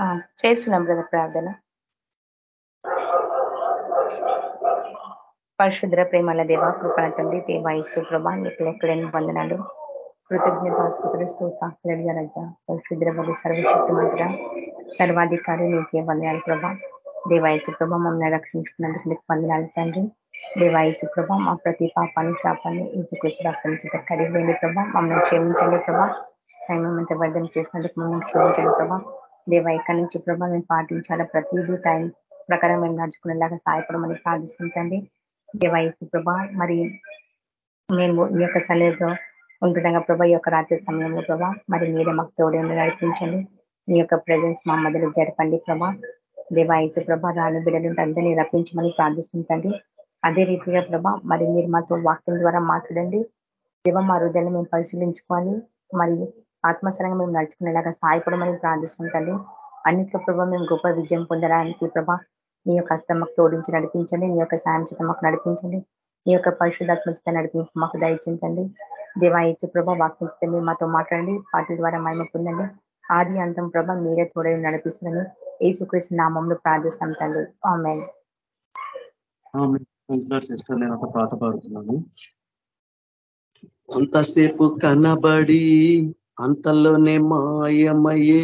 చేస్తున్నాం బ్రదర్ ప్రార్థన. పరిశుద్ర ప్రేమల దేవ కృపణ తండ్రి దేవాయసు ప్రభా నీకు ఎక్కడైనా వందనాలు. కృతజ్ఞత ఆసుపత్రి స్తోత్రజ పరిశుద్ర బలి సర్వశక్తి మంత్ర సర్వాధికారి నీకే వందనాలు ప్రభా. దేవాయసు ప్రభా మమ్మల్ని రక్షించుకున్నందుకు నీకు వందనాలు తండ్రి. దేవాయసు ప్రభా మా ప్రతి పాపాన్ని శాపాన్ని ఈజుకృతి రక్షించే కడిగిలేని ప్రభా. మమ్మల్ని క్షమించండి ప్రభా. సైన్యమంత వర్ధం చేసినందుకు మమ్మల్ని క్షమించండి ప్రభా. దేవ ఇక్కడి నుంచి ప్రభా మేము పాటించాలా ప్రతిదీ టైం ప్రకారం మేము నడుచుకునేలాగా సహాయపడమని ప్రార్థిస్తుంటండి దేవాయసు ప్రభా మరి మేము ఈ యొక్క సన్నిధిలో ఉంటుండగా ప్రభా ఈ యొక్క రాత్రి సమయంలో ప్రభా మరి మీరే మాకు తోడేమో నడిపించండి. మీ యొక్క ప్రజెన్స్ మా మధ్యలో జరపండి ప్రభా. దేవాయసు ప్రభా రాని బిడ్డలు అందరినీ రప్పించమని ప్రార్థిస్తుంటండి అదే రీతిగా ప్రభా మరి మీరు మాతో వాక్యం ద్వారా మాట్లాడండి. దేవ మా హృదయాన్ని మేము పరిశీలించుకోవాలి మరి ఆత్మసరంగా మేము నడుచుకునేలాగా సహాయపడమని ప్రార్థిస్తుంటండి అన్నింటిలో ప్రభావ మేము గొప్ప విజయం పొందడానికి ప్రభా నీ యొక్క హస్తమ్మకు తోడించి నడిపించండి. నీ యొక్క సాయం చేత మాకు నడిపించండి. నీ యొక్క పరిశుధాత్మ చేత నడిపించి మాకు దయచించండి దేవాయసు ప్రభా వాక్యం మీరు మాతో మాట్లాడండి. పార్టీ ద్వారా మహిమ పొందండి. ఆది అంతం ప్రభ మీరే తోడని నడిపిస్తుందని ఏసుకృష్ణ నామంలో ప్రార్థిస్తాం తండ్రి ఆమె నేను ఒక పాట పాడుతున్నాను. కొంతసేపు కనబడి అంతలోనే మాయమయ్యే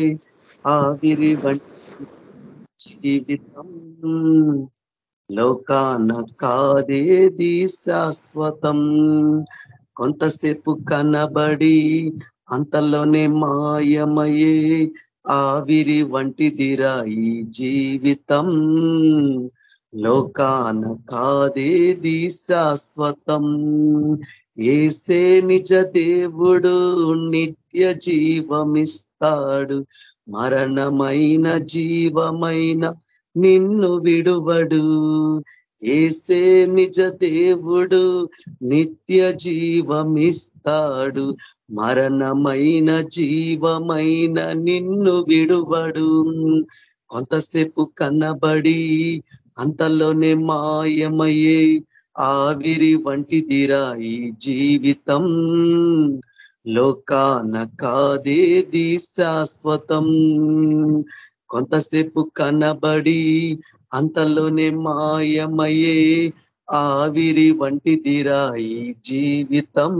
ఆవిరి వంటి జీవితం. లోకాన కాదేది శాశ్వతం. కొంతసేపు కనబడి అంతలోనే మాయమయ్యే ఆవిరి వంటిదిరా ఈ జీవితం. లోకాన కాదేది శాశ్వతం. ఏసే నిజ దేవుడు నిత్య జీవమిస్తాడు. మరణమైన జీవమైన నిన్ను విడువడు. ఏసే నిజ దేవుడు నిత్య జీవమిస్తాడు. మరణమైన జీవమైన నిన్ను విడువడు. కొంతసేపు కనబడి అంతలోనే మాయమయ్యే ఆవిరి వంటిదిరా ఈ జీవితం. లోకాన కాదేది శాశ్వతం కొంతసేపు కనబడి అంతలోనే మాయమయ్యే ఆవిరి వంటిదిరా ఈ జీవితం.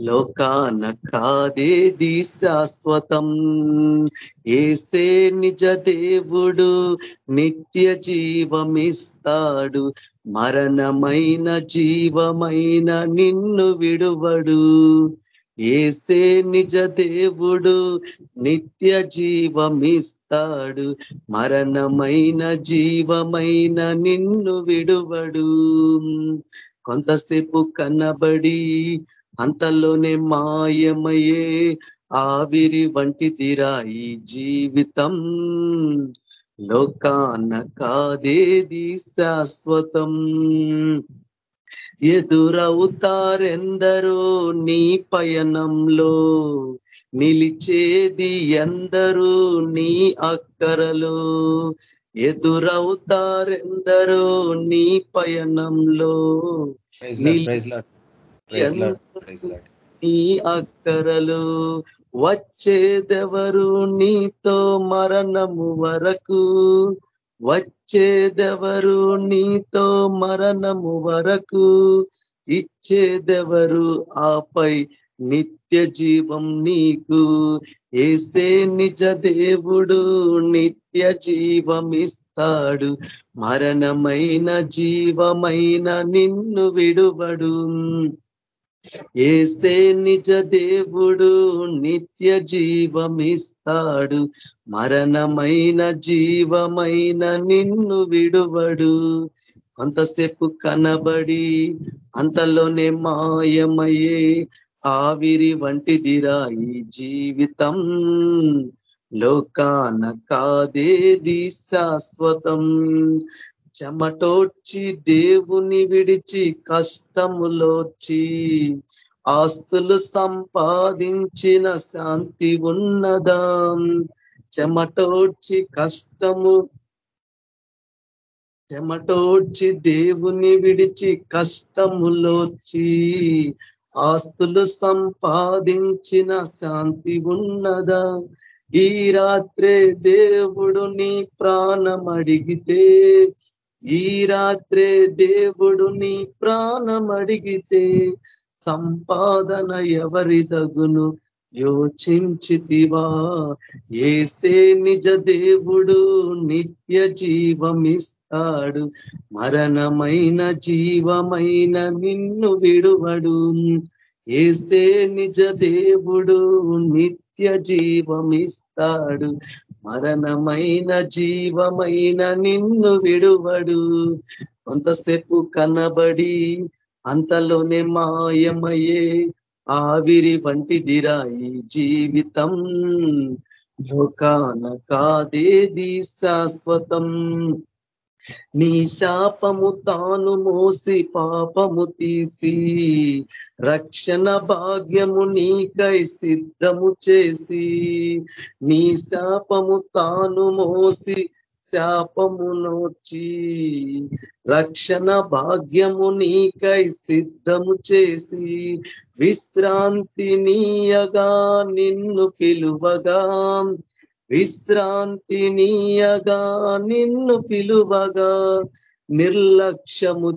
లోకాన కాదేది శాశ్వతం ఏసే నిజ దేవుడు నిత్య జీవమిస్తాడు. మరణమైన జీవమైన నిన్ను విడువడు. ఏసే నిజ దేవుడు నిత్య జీవమిస్తాడు. మరణమైన జీవమైన నిన్ను విడువడు. కొంతసేపు కనబడి అంతలోనే మాయమయ్యే ఆవిరి వంటి ఈ జీవితం. లోకాన కాదేది శాశ్వతం. ఎదురవుతారెందరో నీ పయనంలో నిలిచేది ఎందరూ నీ అక్కరలో. ఎదురవుతారెందరో నీ పయనంలో నీ అక్కరలు వచ్చేదెవరు? నీతో మరణము వరకు వచ్చేదెవరు? నీతో మరణము వరకు ఇచ్చేదెవరు? ఆపై నిత్య జీవం నీకు. ఏసే నిజ దేవుడు నిత్య జీవం ఇస్తాడు మరణమైన జీవమైన నిన్ను విడుబడు ఏస్తే నిజ దేవుడు నిత్య జీవమిస్తాడు. మరణమైన జీవమైన నిన్ను విడువడు. అంతసేపు కనబడి అంతలోనే మాయమయ్యే ఆవిరి వంటిదిరా ఈ జీవితం. లోకాన కాదేది శాశ్వతం. చెమటోడ్చి దేవుని విడిచి కష్టములోచి ఆస్తులు సంపాదించిన శాంతి ఉన్నదా. చెమటోడ్చి కష్టము చెమటోడ్చి దేవుని విడిచి కష్టములోచి ఆస్తులు సంపాదించిన శాంతి ఉన్నదా. ఈ రాత్రే దేవుడు నీ ప్రాణం అడిగితే ఈ రాత్రే దేవుడు నీ ప్రాణమడిగితే సంపాదన ఎవరి తగును? యోచించితివా. ఏసే నిజ దేవుడు నిత్య జీవమిస్తాడు. మరణమైన జీవమైన నిన్ను విడువడు. ఏసే నిజ దేవుడు నిత్య జీవమిస్తాడు. మరణమైన జీవమైన నిన్ను విడువడు. కొంతసేపు కనబడి అంతలోనే మాయమయ్యే ఆవిరి వంటిదిరాయి ఈ జీవితం. లోకాన కాదేది శాశ్వతం. నీ శాపము తాను మోసి పాపము తీసి రక్షణ భాగ్యము నీకై సిద్ధము చేసి నీ శాపము తాను మోసి శాపము నోచి రక్షణ భాగ్యము నీకై సిద్ధము చేసి విశ్రాంతి నీయగా నిన్ను పిలువగా విశ్రాంతి నీయగా నిన్ను పిలువగా నిర్లక్ష్యము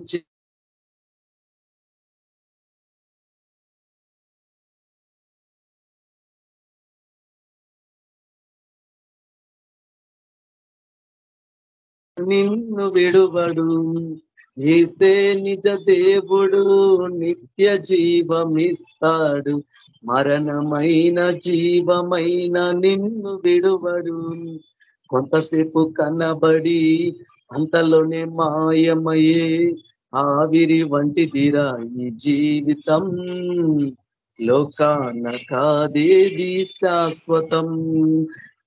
నిన్ను విడువడు. ఏస్తే నిజ దేవుడు నిత్య జీవమిస్తాడు. మరణమైన జీవమైన నిన్ను విడువడు. కొంతసేపు కనబడి అంతలోనే మాయమయ్యే ఆవిరి వంటిదిరా ఈ జీవితం. లోకాన కాదేది శాశ్వతం.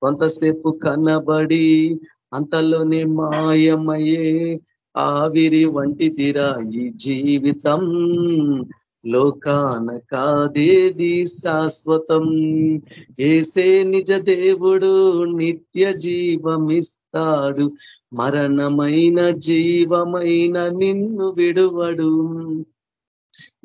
కొంతసేపు కనబడి అంతలోనే మాయమయ్యే ఆవిరి వంటి తీరా ఈ జీవితం. లోకాన కాదేది శాశ్వతం? ఏసే నిజ దేవుడు నిత్య జీవమిస్తాడు. మరణమైన జీవమైన నిన్ను విడువడు.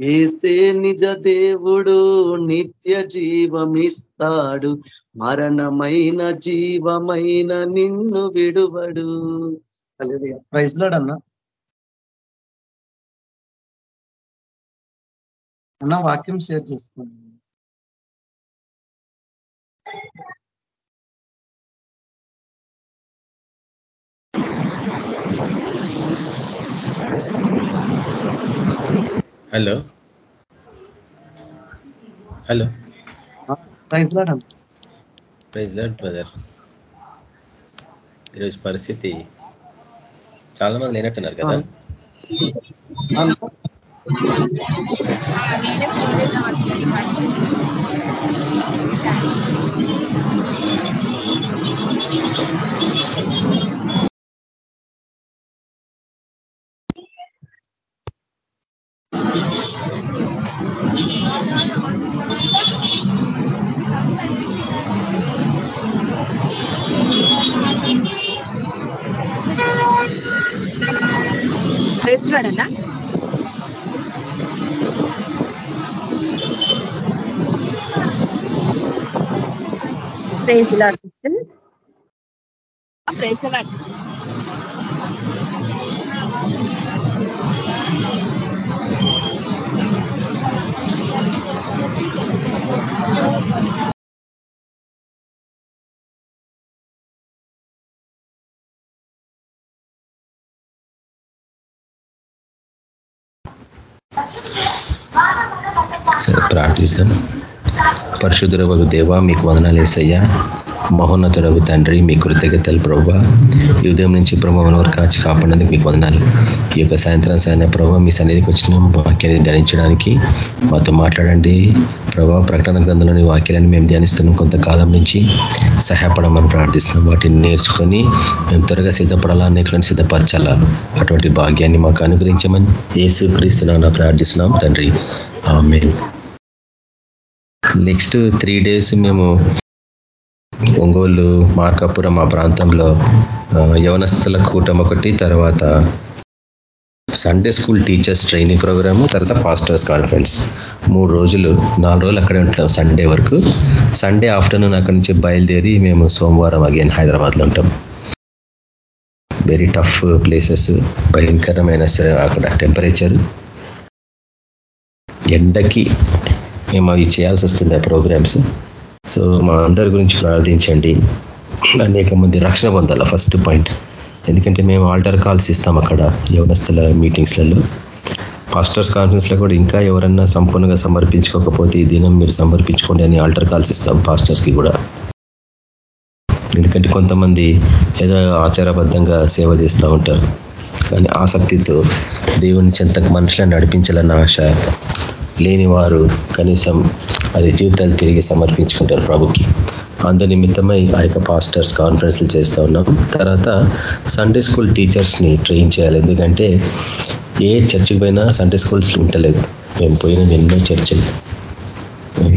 ఏసే నిజ దేవుడు నిత్య జీవమిస్తాడు. మరణమైన జీవమైన నిన్ను విడువడు. ప్రైజ్ అన్న వాక్యం షేర్ చేసుకోండి. Hello. Hello. Praise lord praise lord brother. ఈరోజు పరిస్థితి చాలా మంది లేనట్టున్నారు కదా? Native Service are very much intact. Lord సరే ప్రార్థిస్తాను. పరిశుద్ధురవకు దేవ మీకు వదనాలు వేసయ్యా మహోన్నతుడగు తండ్రి మీ కృతజ్ఞతలు ప్రభావ. ఈ ఉదయం నుంచి ప్రభావం వరకు కాచి కాపాడేందుకు మీకు వదనాలు. ఈ యొక్క సాయంత్రం సాయన ప్రభావ మీ సన్నిధికి వచ్చిన వాక్యాన్ని ధరించడానికి మాతో మాట్లాడండి. ప్రభావ ప్రకటన గ్రంథంలోని వాక్యాలను మేము ధ్యానిస్తున్నాం. కొంతకాలం నుంచి సహాయపడమని ప్రార్థిస్తున్నాం. వాటిని నేర్చుకొని మేము త్వరగా సిద్ధపడాలా? అనేకులను సిద్ధపరచాలా? అటువంటి భాగ్యాన్ని మాకు అనుగ్రహించమని ఏసు క్రీస్తున్నా ప్రార్థిస్తున్నాం తండ్రి. ఆమె నెక్స్ట్ త్రీ డేస్ మేము ఒంగోలు మార్కాపురం ఆ ప్రాంతంలో యవనస్తుల కూటం ఒకటి తర్వాత Sunday school teachers training programme తర్వాత పాస్టర్స్ కాన్ఫరెన్స్ మూడు రోజులు నాలుగు రోజులు అక్కడే ఉంటాం సండే వరకు. సండే ఆఫ్టర్నూన్ అక్కడి నుంచి బయలుదేరి మేము సోమవారం అగైన్ హైదరాబాద్లో ఉంటాం. వెరీ టఫ్ ప్లేసెస్ భయంకరమైన అక్కడ టెంపరేచర్ ఎండకి మేము అవి చేయాల్సి వస్తుంది ఆ ప్రోగ్రామ్స్ సో మా అందరి గురించి ప్రార్థించండి. అనేక మంది రక్షణ పొందాల ఫస్ట్ పాయింట్ ఎందుకంటే మేము ఆల్టర్ కాల్స్ ఇస్తాం అక్కడ యవనస్తుల మీటింగ్స్లలో పాస్టర్స్ కాన్ఫరెన్స్లో కూడా ఇంకా ఎవరన్నా సంపూర్ణంగా సమర్పించుకోకపోతే ఈ దినం మీరు సమర్పించుకోండి అని ఆల్టర్ కాల్స్ ఇస్తాం పాస్టర్స్కి కూడా. ఎందుకంటే కొంతమంది ఏదో ఆచారబద్ధంగా సేవ చేస్తూ ఉంటారు. కానీ ఆసక్తితో దేవుని చెంతకు మనుషులను నడిపించాలన్న ఆశ లేని వారు కనీసం అది జీవితాలు తిరిగి సమర్పించుకుంటారు ప్రభుకి. అందు నిమిత్తమై ఆ యొక్క పాస్టర్స్ కాన్ఫరెన్స్లు చేస్తూ ఉన్నాం. తర్వాత సండే స్కూల్ టీచర్స్ని ట్రైన్ చేయాలి. ఎందుకంటే ఏ చర్చికి పోయినా సండే స్కూల్స్ ఉండలేదు. మేము పోయిన ఎన్నో చర్చలు.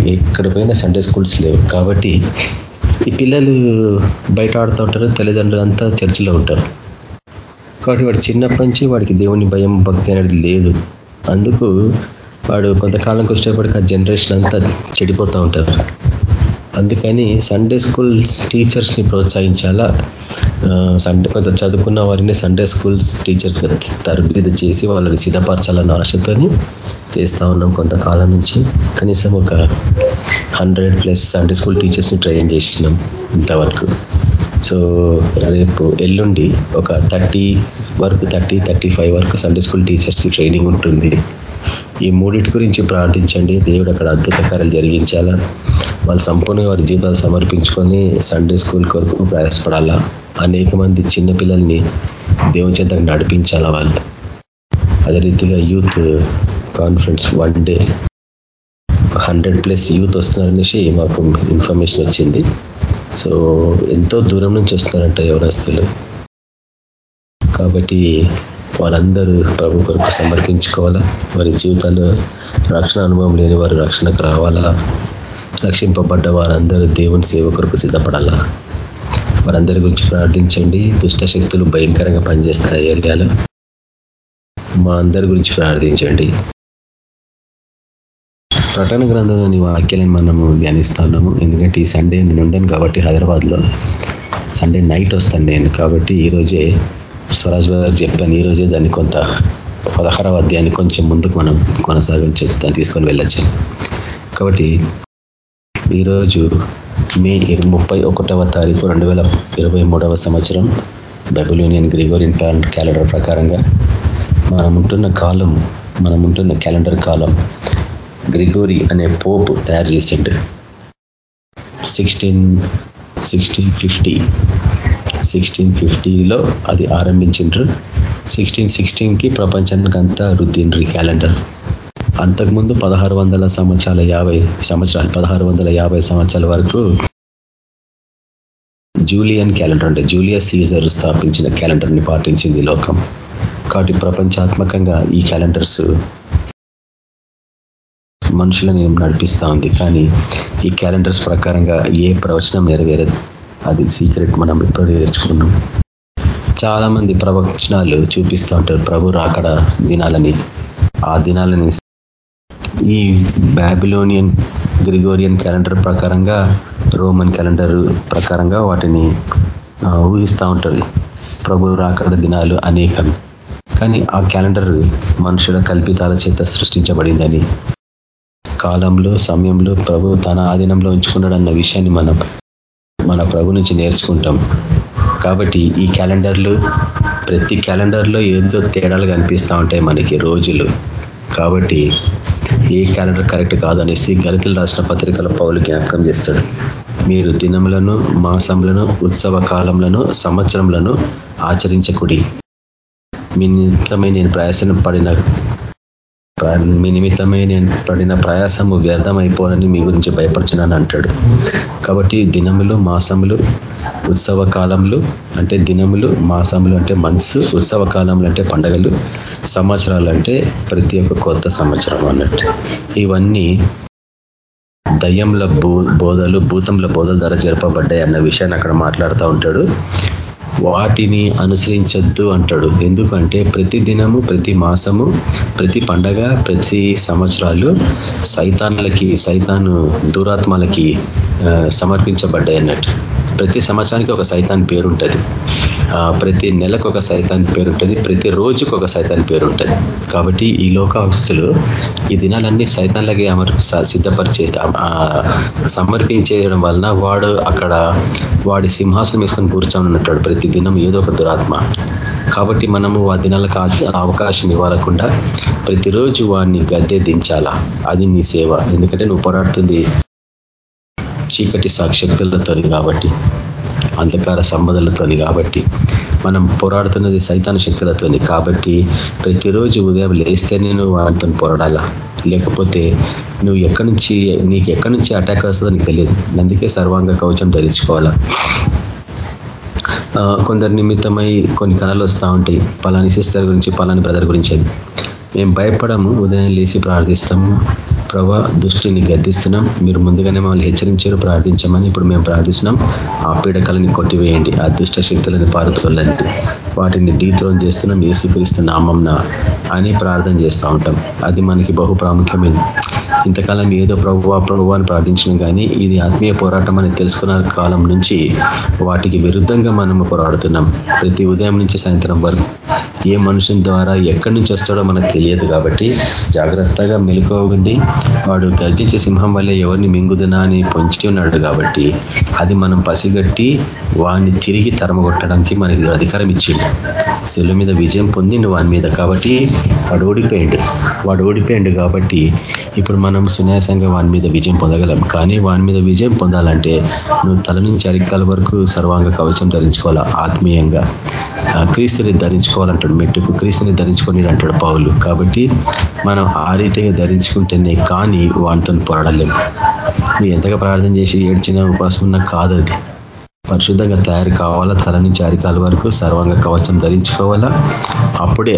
ఎక్కడ పోయినా సండే స్కూల్స్ లేవు. కాబట్టి ఈ పిల్లలు బయట ఆడుతూ ఉంటారు. తల్లిదండ్రులు అంతా చర్చిలో ఉంటారు. కాబట్టి వాడు చిన్నప్పటి నుంచి వాడికి దేవుని భయం భక్తి అనేది లేదు. అందుకు వాడు కొంతకాలం వచ్చేప్పటికి ఆ జనరేషన్ అంతా చెడిపోతూ ఉంటారు. అందుకని సండే స్కూల్ టీచర్స్ని ప్రోత్సహించాలా? సండే కొంత చదువుకున్న వారిని సండే స్కూల్స్ టీచర్స్ తరబిది చేసి వాళ్ళని సిద్ధపరచాలన్న ఆశతోని చేస్తూ ఉన్నాం కొంతకాలం నుంచి. కనీసం ఒక హండ్రెడ్ ప్లస్ సండే స్కూల్ టీచర్స్ని ట్రైన్ చేసినాం ఇంతవరకు. సో రేపు ఎల్లుండి ఒక థర్టీ వరకు థర్టీ థర్టీ ఫైవ్ వరకు సండే స్కూల్ టీచర్స్కి ట్రైనింగ్ ఉంటుంది. ఈ మూడింటి గురించి ప్రార్థించండి. దేవుడు అక్కడ అద్భుత కార్యాలు జరిగించాలా? వాళ్ళు సంపూర్ణంగా వారి జీవితాలు సమర్పించుకొని సండే స్కూల్ కొరకు ప్రయాసపడాలా? అనేక మంది చిన్నపిల్లల్ని దేవుని చేత నడిపించాలా వాళ్ళు? అదే రీతిగా youth conference one day. Hundred plus youth వస్తున్నారనేసి మాకు ఇన్ఫర్మేషన్ వచ్చింది. సో ఎంతో దూరం నుంచి వస్తున్నారంట ఎవరస్తులు కాబట్టి వారందరూ ప్రభు కొరకు సమర్పించుకోవాలా వారి జీవితాల్లో రక్షణ అనుభవం లేని వారు రక్షణకు రావాలా? రక్షింపబడ్డ వారందరూ దేవుని సేవ కొరకు సిద్ధపడాలా? వారందరి గురించి ప్రార్థించండి. దుష్ట శక్తులు భయంకరంగా పనిచేస్తాయి ఏరియాలో? మా అందరి గురించి ప్రార్థించండి. ప్రకటన గ్రంథంలోని వాక్యాలను మనము ధ్యానిస్తున్నాము ఎందుకంటే ఈ సండే నేను ఉండను కాబట్టి హైదరాబాద్లో. సండే నైట్ వస్తాను నేను. కాబట్టి ఈరోజే స్వరాజ్ గారు చెప్పాను ఈరోజే దాన్ని కొంత పదహారవ అధ్యాయాన్ని కొంచెం ముందుకు మనం కొనసాగించు దాన్ని తీసుకొని వెళ్ళొచ్చు. కాబట్టి ఈరోజు మే ముప్పై ఒకటవ తారీఖు రెండు వేల ఇరవై మూడవ సంవత్సరం బెబులోనియన్ గ్రిగోరియన్ క్యాలెండర్ ప్రకారంగా మనం ఉంటున్న కాలం మనం ఉంటున్న క్యాలెండర్ కాలం గ్రిగోరి అనే పోప్ తయారు చేసిండు. సిక్స్టీన్ సిక్స్టీన్ ఫిఫ్టీ సిక్స్టీన్ ఫిఫ్టీలో అది ఆరంభించిండ్రు. సిక్స్టీన్ సిక్స్టీన్కి ప్రపంచానికి అంతా రుద్దిండ్రి క్యాలెండర్. అంతకుముందు పదహారు వందల సంవత్సరాల యాభై సంవత్సరాలు పదహారు వందల యాభై సంవత్సరాల వరకు జూలియన్ క్యాలెండర్ అంటే జూలియస్ సీజర్ స్థాపించిన క్యాలెండర్ని పాటించింది లోకం. కాబట్టి ప్రపంచాత్మకంగా ఈ క్యాలెండర్స్ మనుషులని నడిపిస్తూ ఉంది. కానీ ఈ క్యాలెండర్స్ ప్రకారంగా ఏ ప్రవచనం నెరవేరదు. అది సీక్రెట్ మనం ఇప్పుడు నేర్చుకున్నాం చాలామంది ప్రవచనాలు చూపిస్తూ ఉంటారు. ప్రభు రాకడ దినాలని. ఆ దినాలని ఈ బ్యాబిలోనియన్ గ్రిగోరియన్ క్యాలెండర్ ప్రకారంగా రోమన్ క్యాలెండర్ ప్రకారంగా వాటిని ఊహిస్తూ ఉంటుంది ప్రభు రాకడ దినాలు అనేకం. కానీ ఆ క్యాలెండర్ మనుషుల కల్పితాల చేత సృష్టించబడిందని కాలంలో సమయంలో ప్రభు తన ఆధీనంలో ఉంచుకున్నాడన్న విషయాన్ని మనం మన ప్రభు నుంచి నేర్చుకుంటాం. కాబట్టి ఈ క్యాలెండర్లు ప్రతి క్యాలెండర్లో ఏదో తేడాలు కనిపిస్తూ ఉంటాయి మనకి రోజులు. కాబట్టి ఏ క్యాలెండర్ కరెక్ట్ కాదనేసి గణితులు రాసిన పత్రికల పౌలు జ్ఞాపకం చేస్తాడు. మీరు దినములను మాసములను ఉత్సవ కాలంలో సంవత్సరంలను ఆచరించకుడి. మీ నిమిత్తమై నేను ప్రయాసన పడిన మీ నిమిత్తమై నేను పడిన ప్రయాసము వ్యర్థమైపోనని మీ గురించి భయపరచునని అంటాడు. కాబట్టి దినములు మాసములు ఉత్సవ కాలంలో అంటే దినములు మాసములు అంటే మంత్స్ ఉత్సవ కాలములు అంటే పండగలు సంవత్సరాలు అంటే ప్రతి ఒక్క కొత్త సంవత్సరం అన్నట్టు. ఇవన్నీ దయ్యంల బోధలు భూతంల బోధల ద్వారా జరపబడ్డాయి అన్న విషయాన్ని అక్కడ మాట్లాడుతూ ఉంటాడు. వాటిని అనుసరించద్దు అంటాడు. ఎందుకంటే ప్రతి దినము ప్రతి మాసము ప్రతి పండగ ప్రతి సంవత్సరాలు సైతాన్లకి సైతాను దూరాత్మలకి సమర్పించబడ్డాయి అన్నట్టు. ప్రతి సంవత్సరానికి ఒక సైతాన్ పేరు ఉంటుంది ప్రతి నెలకు ఒక సైతాన్ పేరు ఉంటుంది ప్రతి రోజుకు ఒక సైతాన్ పేరు ఉంటుంది కాబట్టి ఈ లోకాస్తులు ఈ దినాలన్నీ సైతాన్లకి అమర్ సిద్ధపరిచే సమర్పించేయడం వలన వాడు అక్కడ వాడి సింహాసనం వేసుకొని కూర్చొని ఉన్నట్టాడు ప్రతి దినం ఏదో ఒక దురాత్మ. కాబట్టి మనము ఆ దినాలకు అవకాశం ఇవ్వాలకుండా ప్రతిరోజు వాడిని గద్దె దించాలా? అది నీ సేవ. ఎందుకంటే నువ్వు పోరాడుతుంది చీకటి సాక్షక్తులతో కాబట్టి అంధకార సంబంధాలతోని కాబట్టి. మనం పోరాడుతున్నది సైతాన శక్తులతోని. కాబట్టి ప్రతిరోజు ఉదయం లేస్తేనే నువ్వు వాటితో పోరాడాలా? లేకపోతే నువ్వు ఎక్కడి నుంచి నీకు ఎక్కడి నుంచి అటాక్ వస్తుందో నీకు తెలియదు. అందుకే సర్వాంగ కవచం ధరించుకోవాలా? కొందరి నిమిత్తమై కొన్ని కళలు వస్తూ ఉంటాయి. పలాని సిస్టర్ గురించి పలాని బ్రదర్ గురించి మేము భయపడము ఉదయం లేచి ప్రార్థిస్తాము. ప్రభా దృష్టిని గద్దిస్తున్నాం. మీరు ముందుగానే మమ్మల్ని హెచ్చరించారు ప్రార్థించమని ఇప్పుడు మేము ప్రార్థిస్తున్నాం. ఆ పీడకలని కొట్టివేయండి ఆ దుష్ట శక్తులను పారుతోలండి వాటిని డీత్రోన్ చేస్తున్నాం ఏసుక్రీస్తు నామంన అని ప్రార్థన చేస్తూ ఉంటాం. అది మనకి బహు ప్రాముఖ్యమైంది ఇంతకాలం ఏదో ప్రభు ప్రభు అని ప్రార్థించినాం కానీ ఇది ఆత్మీయ పోరాటం అని తెలుసుకున్న కాలం నుంచి వాటికి విరుద్ధంగా మనం పోరాడుతున్నాం. ప్రతి ఉదయం నుంచి సాయంత్రం వరకు ఏ మనుషుని ద్వారా ఎక్కడి నుంచి వస్తాడో మనకు తెలియదు కాబట్టి జాగ్రత్తగా మెలుకోవండి వాడు గర్జించే సింహం వల్లే ఎవరిని మింగుదనా అని పొంచి ఉన్నాడు కాబట్టి అది మనం పసిగట్టి వాడిని తిరిగి తరమగొట్టడానికి మనకి అధికారం ఇచ్చిండు. సెల్లు మీద విజయం పొందిండు వాని మీద కాబట్టి వాడు ఓడిపోయిండు. వాడు ఓడిపోయిండు కాబట్టి ఇప్పుడు మనం సున్యాసంగా వాని మీద విజయం పొందగలం. కానీ వాని మీద విజయం పొందాలంటే నువ్వు తల నుంచి అరికాల వరకు సర్వాంగ కవచం ధరించుకోవాలా? ఆత్మీయంగా. క్రీస్తుని ధరించుకోవాలంటాడు మెట్టుకు. క్రీస్తుని ధరించుకొని అంటాడు పావులు కాబట్టి మనం ఆ రీతిగా ధరించుకుంటేనే కానీ వాటితో పోరాడలేము నువ్వు ఎంతగా ప్రార్థన చేసి ఏడ్చిన ఉపాసం ఉన్నా కాదు అది. పరిశుద్ధంగా తయారు కావాలా? తల నుంచి అరికాల వరకు సర్వాంగ కవచం ధరించుకోవాలా? అప్పుడే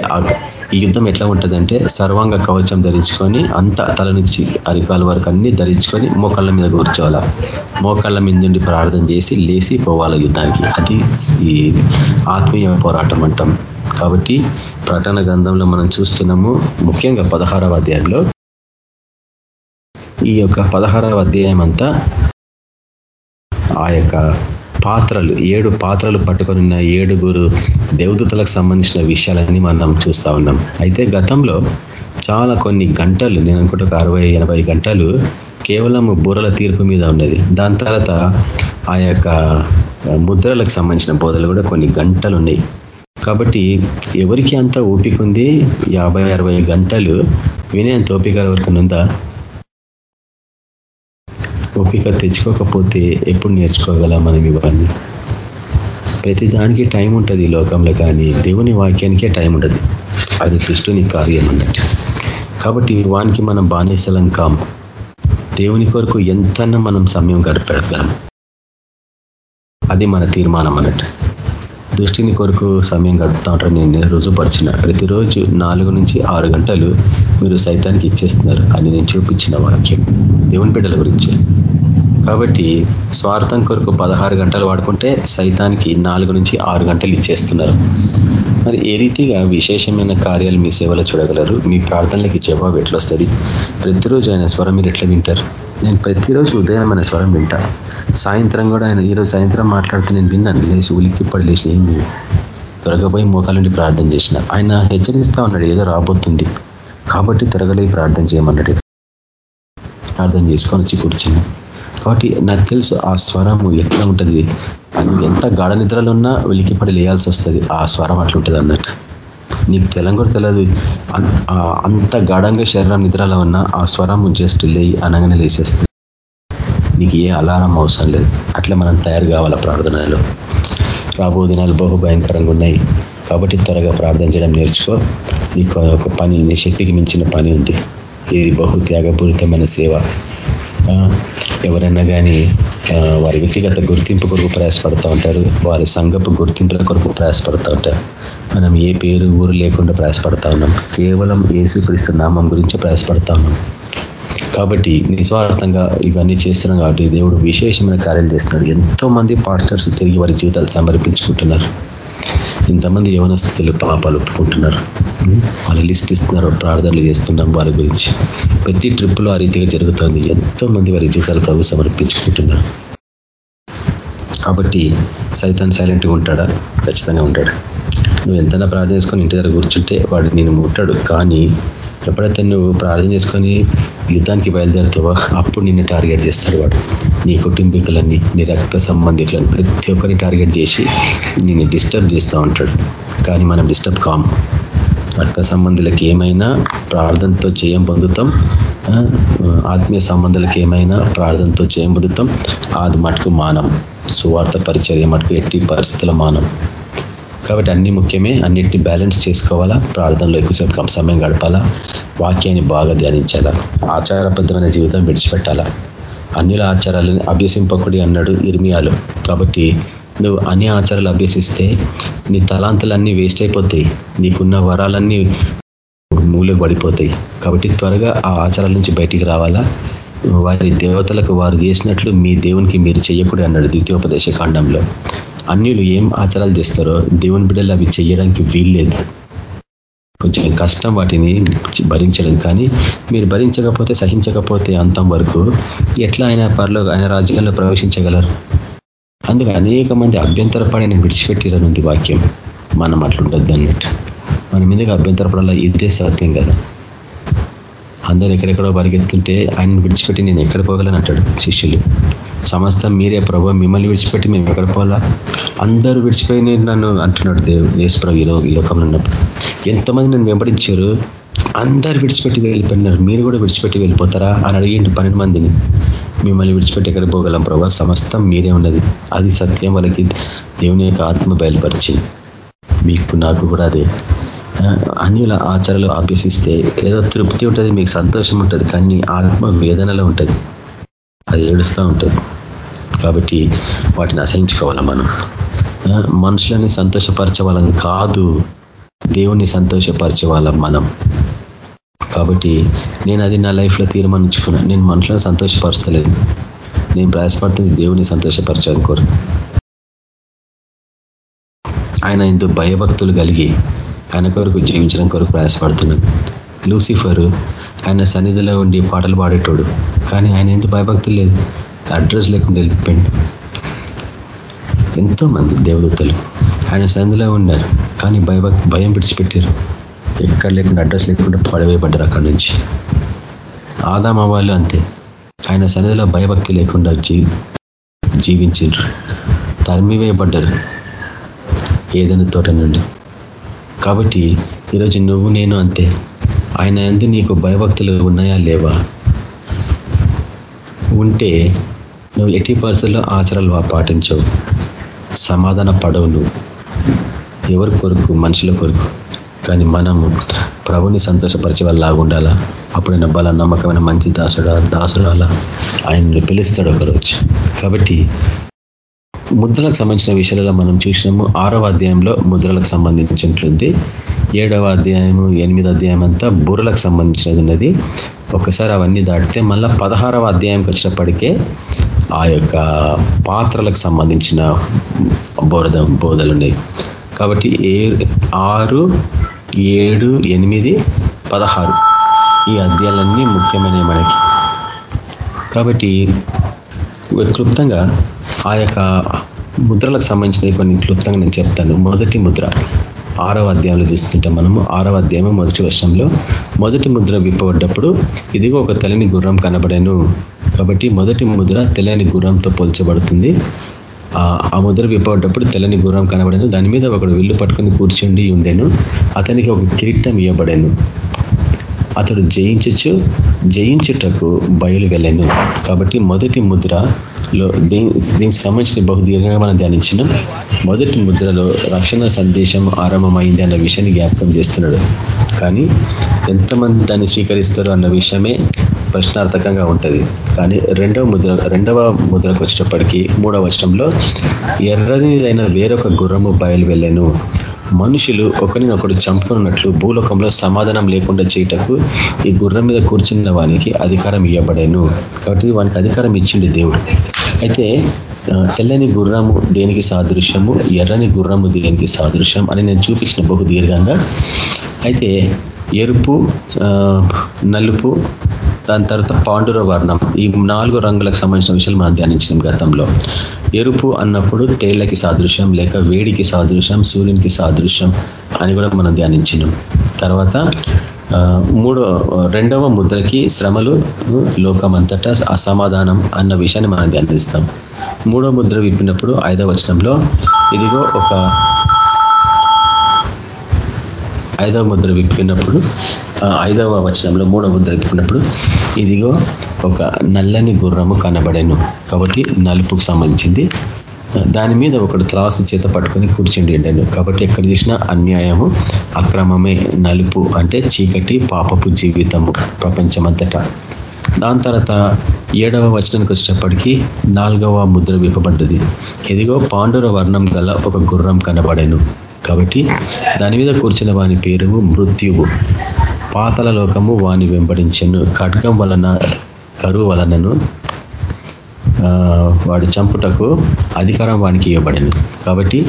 ఈ యుద్ధం ఎట్లా ఉంటుందంటే సర్వాంగ కవచం ధరించుకొని అంత తల నుంచి అరికాల వరకు అన్ని ధరించుకొని మోకాళ్ళ మీద కూర్చోవాలా? మోకాళ్ళ మీద నుండి ప్రార్థన చేసి లేసి పోవాలా యుద్ధానికి. అది ఈ ఆత్మీయ పోరాటం అంటాం. కాబట్టి ప్రకటన గ్రంథంలో మనం చూస్తున్నాము ముఖ్యంగా పదహారవ అధ్యాయంలో. ఈ యొక్క పదహారవ అధ్యాయం అంతా ఆ యొక్క పాత్రలు ఏడు పాత్రలు పట్టుకొని ఉన్న ఏడుగురు దేవదూతలకు సంబంధించిన విషయాలన్నీ మనం చూస్తా ఉన్నాం. అయితే గతంలో చాలా కొన్ని గంటలు నేను అనుకుంటే ఒక అరవై ఎనభై గంటలు కేవలం బూరల తీర్పు మీద ఉన్నది. దాని తర్వాత ఆ యొక్క ముద్రలకు సంబంధించిన బోధలు కూడా కొన్ని గంటలు ఉన్నాయి. కాబట్టి ఎవరికి అంత ఓపిక ఉంది? యాభై అరవై గంటలు వినే ఓపిక వరకు ఉందా? ఓపిక తెచ్చుకోకపోతే ఎప్పుడు నేర్చుకోగలం మనం ఇవన్నీ? ప్రతి దానికి టైం ఉంటుంది ఈ లోకంలో కానీ దేవుని వాక్యానికే టైం ఉండదు. అది కృష్ణుని కార్యం అన్నట్టు. కాబట్టి వానికి మనం బానిసలం కాము దేవుని కొరకు ఎంతన్నా మనం సమయం గడిపెడతాం అది మన తీర్మానం అన్నట్టు. దృష్టిని కొరకు సమయం గడుపుతా ఉంటారు నేను రుజుపరిచిన ప్రతిరోజు నాలుగు నుంచి ఆరు గంటలు మీరు సైతానికి ఇచ్చేస్తున్నారు అని నేను చూపించిన వాక్యం. దేవుని బిడ్డల గురించి. కాబట్టి స్వార్థం కొరకు పదహారు గంటలు వాడుకుంటే సైతానికి నాలుగు నుంచి ఆరు గంటలు ఇచ్చేస్తున్నారు. మరి ఏ రీతిగా విశేషమైన కార్యాలు మీ సేవలో చూడగలరు? మీ ప్రార్థనలకి జవాబు ఎట్లొస్తుంది? ప్రతిరోజు ఆయన స్వరం మీరు ఎట్లా వింటారు? నేను ప్రతిరోజు ఉదయం ఆయన స్వరం వింటా. సాయంత్రం కూడా ఆయన ఈరోజు సాయంత్రం మాట్లాడుతూ నేను విన్నాను. లేచి ఉలిక్కి పడి లేచిన ఏంది త్వరగా పోయి మోకాల ప్రార్థన చేసిన. ఆయన హెచ్చరిస్తా ఉన్నాడు ఏదో రాబోతుంది. కాబట్టి త్వరగలే ప్రార్థన చేయమన్నాడు. ప్రార్థన చేసుకొని వచ్చి కూర్చున్నాను కాబట్టి నాకు తెలుసు ఆ స్వరము ఎట్లా ఉంటుంది? ఎంత గాఢ నిద్రలు ఉన్నా వెలికిపడి లేయాల్సి వస్తుంది. ఆ స్వరం అట్లుంటుంది అన్నట్టు. నీకు తెలంగాణ తెలియదు అంత గాఢంగా శరీరం నిద్రలో ఉన్నా ఆ స్వరం జస్ట్ లేయి అనగానే లేసేస్తుంది. నీకు ఏ అలారం అవసరం లేదు. అట్లా మనం తయారు కావాలా ప్రార్థనలో. రాబో దినాలు బహు భయంకరంగా ఉన్నాయి. కాబట్టి త్వరగా ప్రార్థన చేయడం నేర్చుకో. నీకు ఒక పని నీ శక్తికి మించిన పని ఉంది. ఇది బహు త్యాగపూరితమైన సేవ. ఎవరైనా కానీ వారి వ్యక్తిగత గుర్తింపు కొరకు ప్రయాసపడుతూ ఉంటారు. వారి సంఘపు గుర్తింపుల కొరకు ప్రయాసపడుతూ ఉంటారు. మనం ఏ పేరు ఊరు లేకుండా ప్రయాసపడతా ఉన్నాం. కేవలం ఏసుక్రీస్తు నామం గురించి ప్రయాసపడతా ఉన్నాం. కాబట్టి నిస్వార్థంగా ఇవన్నీ చేస్తున్నాం కాబట్టి దేవుడు విశేషమైన కార్యాలు చేస్తున్నాడు. ఎంతో మంది పాస్టర్స్ తిరిగి వారి జీవితాలు సమర్పించుకుంటున్నారు ఇంతమంది యవనస్తులు పాపాలు ఒప్పుకుంటున్నారు. వాళ్ళు లిస్ట్ ఇస్తున్నారు ప్రార్థనలు చేస్తున్నాం వారి గురించి. ప్రతి ట్రిప్లో ఆ రీతిగా జరుగుతుంది. ఎంతో మంది వారి జీవితాలు ప్రభు సమర్పించుకుంటున్నారు. కాబట్టి సైతాన్ సైలెంట్గా ఉంటాడా? ఖచ్చితంగా ఉంటాడు. నువ్వు ఎంతైనా ప్రార్థన చేసుకొని ఇంటి దగ్గర కూర్చుంటే వాడు నేను ముట్టాడు. కానీ ఎప్పుడైతే నువ్వు ప్రార్థన చేసుకొని యుద్ధానికి బయలుదేరుతావో అప్పుడు నిన్ను టార్గెట్ చేస్తాడు వాడు. నీ కుటుంబీకులన్నీ నీ రక్త సంబంధికులని ప్రతి ఒక్కరిని టార్గెట్ చేసి నిన్ను డిస్టర్బ్ చేస్తూ ఉంటాడు. కానీ మనం డిస్టర్బ్ కాము రక్త సంబంధులకు ఏమైనా ప్రార్థనతో చేయం పొందుతాం ఆత్మీయ సంబంధాలకు ఏమైనా ప్రార్థనతో జయం పొందుతాం అది మటుకు మానం. సువార్త పరిచర్య మటుకు ఎట్టి పరిస్థితుల మానం. కాబట్టి అన్ని ముఖ్యమే అన్నిటిని బ్యాలెన్స్ చేసుకోవాలా ప్రార్థనలో ఎక్కువసేపు సమయం గడపాలా వాక్యాన్ని బాగా ధ్యానించాలా ఆచారబద్ధమైన జీవితం విడిచిపెట్టాలా. అన్నిల ఆచారాలను అభ్యసింపకుడి అన్నాడు ఇర్మియాలు. కాబట్టి నువ్వు అన్ని ఆచారాలు అభ్యసిస్తే నీ తలాంతులన్నీ వేస్ట్ అయిపోతాయి నీకున్న వరాలన్నీ మూలకు పడిపోతాయి. కాబట్టి త్వరగా ఆ ఆచారాల నుంచి బయటికి రావాలా. వారి దేవతలకు వారు చేసినట్లు మీ దేవునికి మీరు చేయకూడదు అన్నాడు ద్వితీయోపదేశ కాండంలో. అన్యులు ఏం ఆచారాలు చేస్తారో దేవుని బిడ్డలు అవి చేయడానికి వీల్లేదు. కొంచెం కష్టం వాటిని భరించడం కానీ మీరు భరించకపోతే సహించకపోతే అంతం వరకు ఎట్లా ఆయన పరలో ఆయన రాజ్యాల్లో ప్రవేశించగలరు. అందుకు అనేక మంది అభ్యంతరపడి నేను విడిచిపెట్టిరనుంది వాక్యం. మనం అట్లుండొద్దు అన్నట్టు. మన మీదకి అభ్యంతరపడాల? ఇదే సత్యం కదా. అందరూ ఎక్కడెక్కడో పరిగెత్తుంటే ఆయన విడిచిపెట్టి నేను ఎక్కడ పోగలను అంటాడు శిష్యులు. సమస్తం మీరే ప్రభు మిమ్మల్ని విడిచిపెట్టి మేము ఎక్కడ పోవాలా? అందరూ విడిచిపోయి నన్ను అంటున్నాడు దేవు యేసుప్రభు ఈ లోకంలో ఉన్నప్పుడు. ఎంతమంది నన్ను వెంబడించారు? అందరు విడిచిపెట్టి వెళ్ళిపోయినారు. మీరు కూడా విడిచిపెట్టి వెళ్ళిపోతారా? అని అడిగిండు పన్నెండు మందిని. మిమ్మల్ని విడిచిపెట్టి ఎక్కడ పోగలం ప్రభావ సమస్తం మీరే ఉన్నది. అది సత్యం వాళ్ళకి దేవుని యొక్క ఆత్మ బయలుపరిచింది. మీకు నాకు కూడా అదే. అన్యుల ఆచారాలు అభ్యసిస్తే ఏదో తృప్తి ఉంటుంది మీకు సంతోషం ఉంటుంది కానీ ఆత్మ వేదనలో ఉంటుంది. అది ఏడుస్తూ ఉంటుంది. కాబట్టి వాటిని అసహించుకోవాలి మనం? మనుషులని సంతోషపరచవాలని కాదు దేవుణ్ణి సంతోషపరచవాళ్ళం మనం? కాబట్టి నేను అది నా లైఫ్లో తీర్మానించుకున్నాను నేను మనుషులను సంతోషపరచలేదు. నేను ప్రయాసపడుతుంది దేవుని సంతోషపరచాలని కోరు. ఆయన ఇందు భయభక్తులు కలిగి ఆయన కొరకు జీవించడం కొరకు ప్రయాసపడుతున్నాను లూసిఫర్ ఆయన సన్నిధిలో ఉండి పాటలు పాడేటోడు. కానీ ఆయన ఎందుకు భయభక్తులు లేదు? అడ్రస్ లేకుండా వెళ్ళిపోయింది ఎంతో మంది దేవదూతలు ఆయన సన్నిధిలో ఉన్నారు కానీ భయ భయం విడిచిపెట్టారు. ఎక్కడ లేకుండా అడ్రస్ లేకుండా పడవేయబడ్డారు అక్కడి నుంచి. ఆదామ వాళ్ళు అంతే. ఆయన సన్నిధిలో భయభక్తి లేకుండా జీ జీవించారు. తరిమివేయబడ్డారు. ఏదైనా తోట నుండి. కాబట్టి ఈరోజు నువ్వు నేను అంతే. ఆయన ఎందు నీకు భయభక్తులు ఉన్నాయా లేవా? ఉంటే నువ్వు ఎట్టి పరిస్థితుల్లో ఆచరాలు పాటించవు. సమాధాన పడవు నువ్వు. ఎవరి కొరకు? మనుషుల కొరకు. కానీ మనము ప్రభుని సంతోషపరిచే వాళ్ళు లాగుండాలా అప్పుడు బల నమ్మకమైన మంచి దాసుడా దాసుడాలా ఆయన్ని పిలుస్తాడు ఒకరోజు. కాబట్టి ముద్రలకు సంబంధించిన విషయాలలో మనం చూసినాము ఆరవ అధ్యాయంలో ముద్రలకు సంబంధించినట్లుంది ఏడవ అధ్యాయము ఎనిమిది అధ్యాయం అంతా బుర్రలకు సంబంధించినది ఉన్నది. ఒకసారి అవన్నీ దాటితే మళ్ళీ పదహారవ అధ్యాయంకి వచ్చినప్పటికే ఆ యొక్క పాత్రలకు సంబంధించిన బోధ బోధలు ఉన్నాయి. కాబట్టి ఏ ఆరు ఏడు ఎనిమిది పదహారు ఈ అధ్యాయాలన్నీ ముఖ్యమైనవి మనకి. కాబట్టి క్లుప్తంగా ఆ యొక్క ముద్రలకు సంబంధించినవి కొన్ని క్లుప్తంగా నేను చెప్తాను. మొదటి ముద్ర ఆరవ అధ్యాయంలో చూస్తుంటే మనము ఆరవ అధ్యాయం మొదటి వర్షంలో మొదటి ముద్ర విప్పబడ్డప్పుడు ఇదిగో ఒక తెల్లని గుర్రం కనబడాను. కాబట్టి మొదటి ముద్ర తెల్లని గుర్రంతో పోల్చబడుతుంది. ఆ ముద్ర విప్పబడ్డప్పుడు తెల్లని గుర్రం కనబడాను. దాని మీద ఒకడు విల్లు పట్టుకొని కూర్చుండి ఉండేను. అతనికి ఒక కిరీటం ఇవ్వబడాను. అతడు జయించచ్చు జయించుటకు బయలు వెళ్ళాను. కాబట్టి మొదటి ముద్రలో దీనికి సంబంధించిన బహుదీర్ఘంగా మనం ధ్యానించిన. మొదటి ముద్రలో రక్షణ సందేశం ఆరంభమైంది అన్న విషయాన్ని జ్ఞాపకం చేస్తున్నాడు. కానీ ఎంతమంది దాన్ని స్వీకరిస్తారు అన్న విషయమే ప్రశ్నార్థకంగా ఉంటుంది. కానీ రెండవ ముద్ర రెండవ ముద్రకు వచ్చేటప్పటికీ మూడవ వర్షంలో ఎర్రనిదైన వేరొక గుర్రము బయలు వెళ్ళాను. మనుషులు ఒకరినొకడు చంపుకున్నట్లు భూలోకంలో సమాధానం లేకుండా చేయటకు ఈ గుర్రం మీద కూర్చున్న వానికి అధికారం ఇవ్వబడేను కాబట్టి వానికి అధికారం ఇచ్చిండు దేవుడు. అయితే తెల్లని గుర్రము దేనికి సాదృశ్యము? ఎర్రని గుర్రము దేనికి సాదృశ్యం అని నేను చూపించిన బహు దీర్ఘంగా. అయితే ఎరుపు నలుపు దాని తర్వాత పాండుర వర్ణం. ఈ నాలుగు రంగులకు సంబంధించిన విషయాలు మనం ధ్యానించినాం గతంలో. ఎరుపు అన్నప్పుడు తేళ్ళకి సాదృశ్యం లేక వేడికి సాదృశ్యం సూర్యునికి సాదృశ్యం అని కూడా మనం ధ్యానించినాం. తర్వాత మూడో రెండవ ముద్రకి శ్రమలు లోకమంతటా అసమాధానం అన్న విషయాన్ని మనం ధ్యానిస్తాం. మూడో ముద్ర విప్పినప్పుడు ఐదవ వచనంలో ఇదిగో ఒక ఐదవ ముద్ర విప్పినప్పుడు ఐదవ వచనంలో మూడవ ముద్ర విప్పినప్పుడు ఇదిగో ఒక నల్లని గుర్రము కనబడేను. కాబట్టి నలుపుకు సంబంధించింది. దాని మీద ఒకడు త్రాసు చేత పట్టుకొని కూర్చుండిడాను కాబట్టి ఎక్కడ చూసినా అన్యాయము అక్రమమే. నలుపు అంటే చీకటి పాపపు జీవితము ప్రపంచమంతటా. దాని తర్వాత ఏడవ వచనానికి వచ్చేటప్పటికీ నాలుగవ ముద్ర విప్పబడ్డది. ఇదిగో పాండుర వర్ణం గల ఒక గుర్రం కనబడేను. కాబట్టి దాని మీద కూర్చున్న వాని పేరు మృత్యువు. పాతల లోకము వాని వెంబడించను. ఖడ్గం వలన కరువు వలనను వాడి చంపుటకు అధికారం వానికి ఇవ్వబడింది కాబట్టి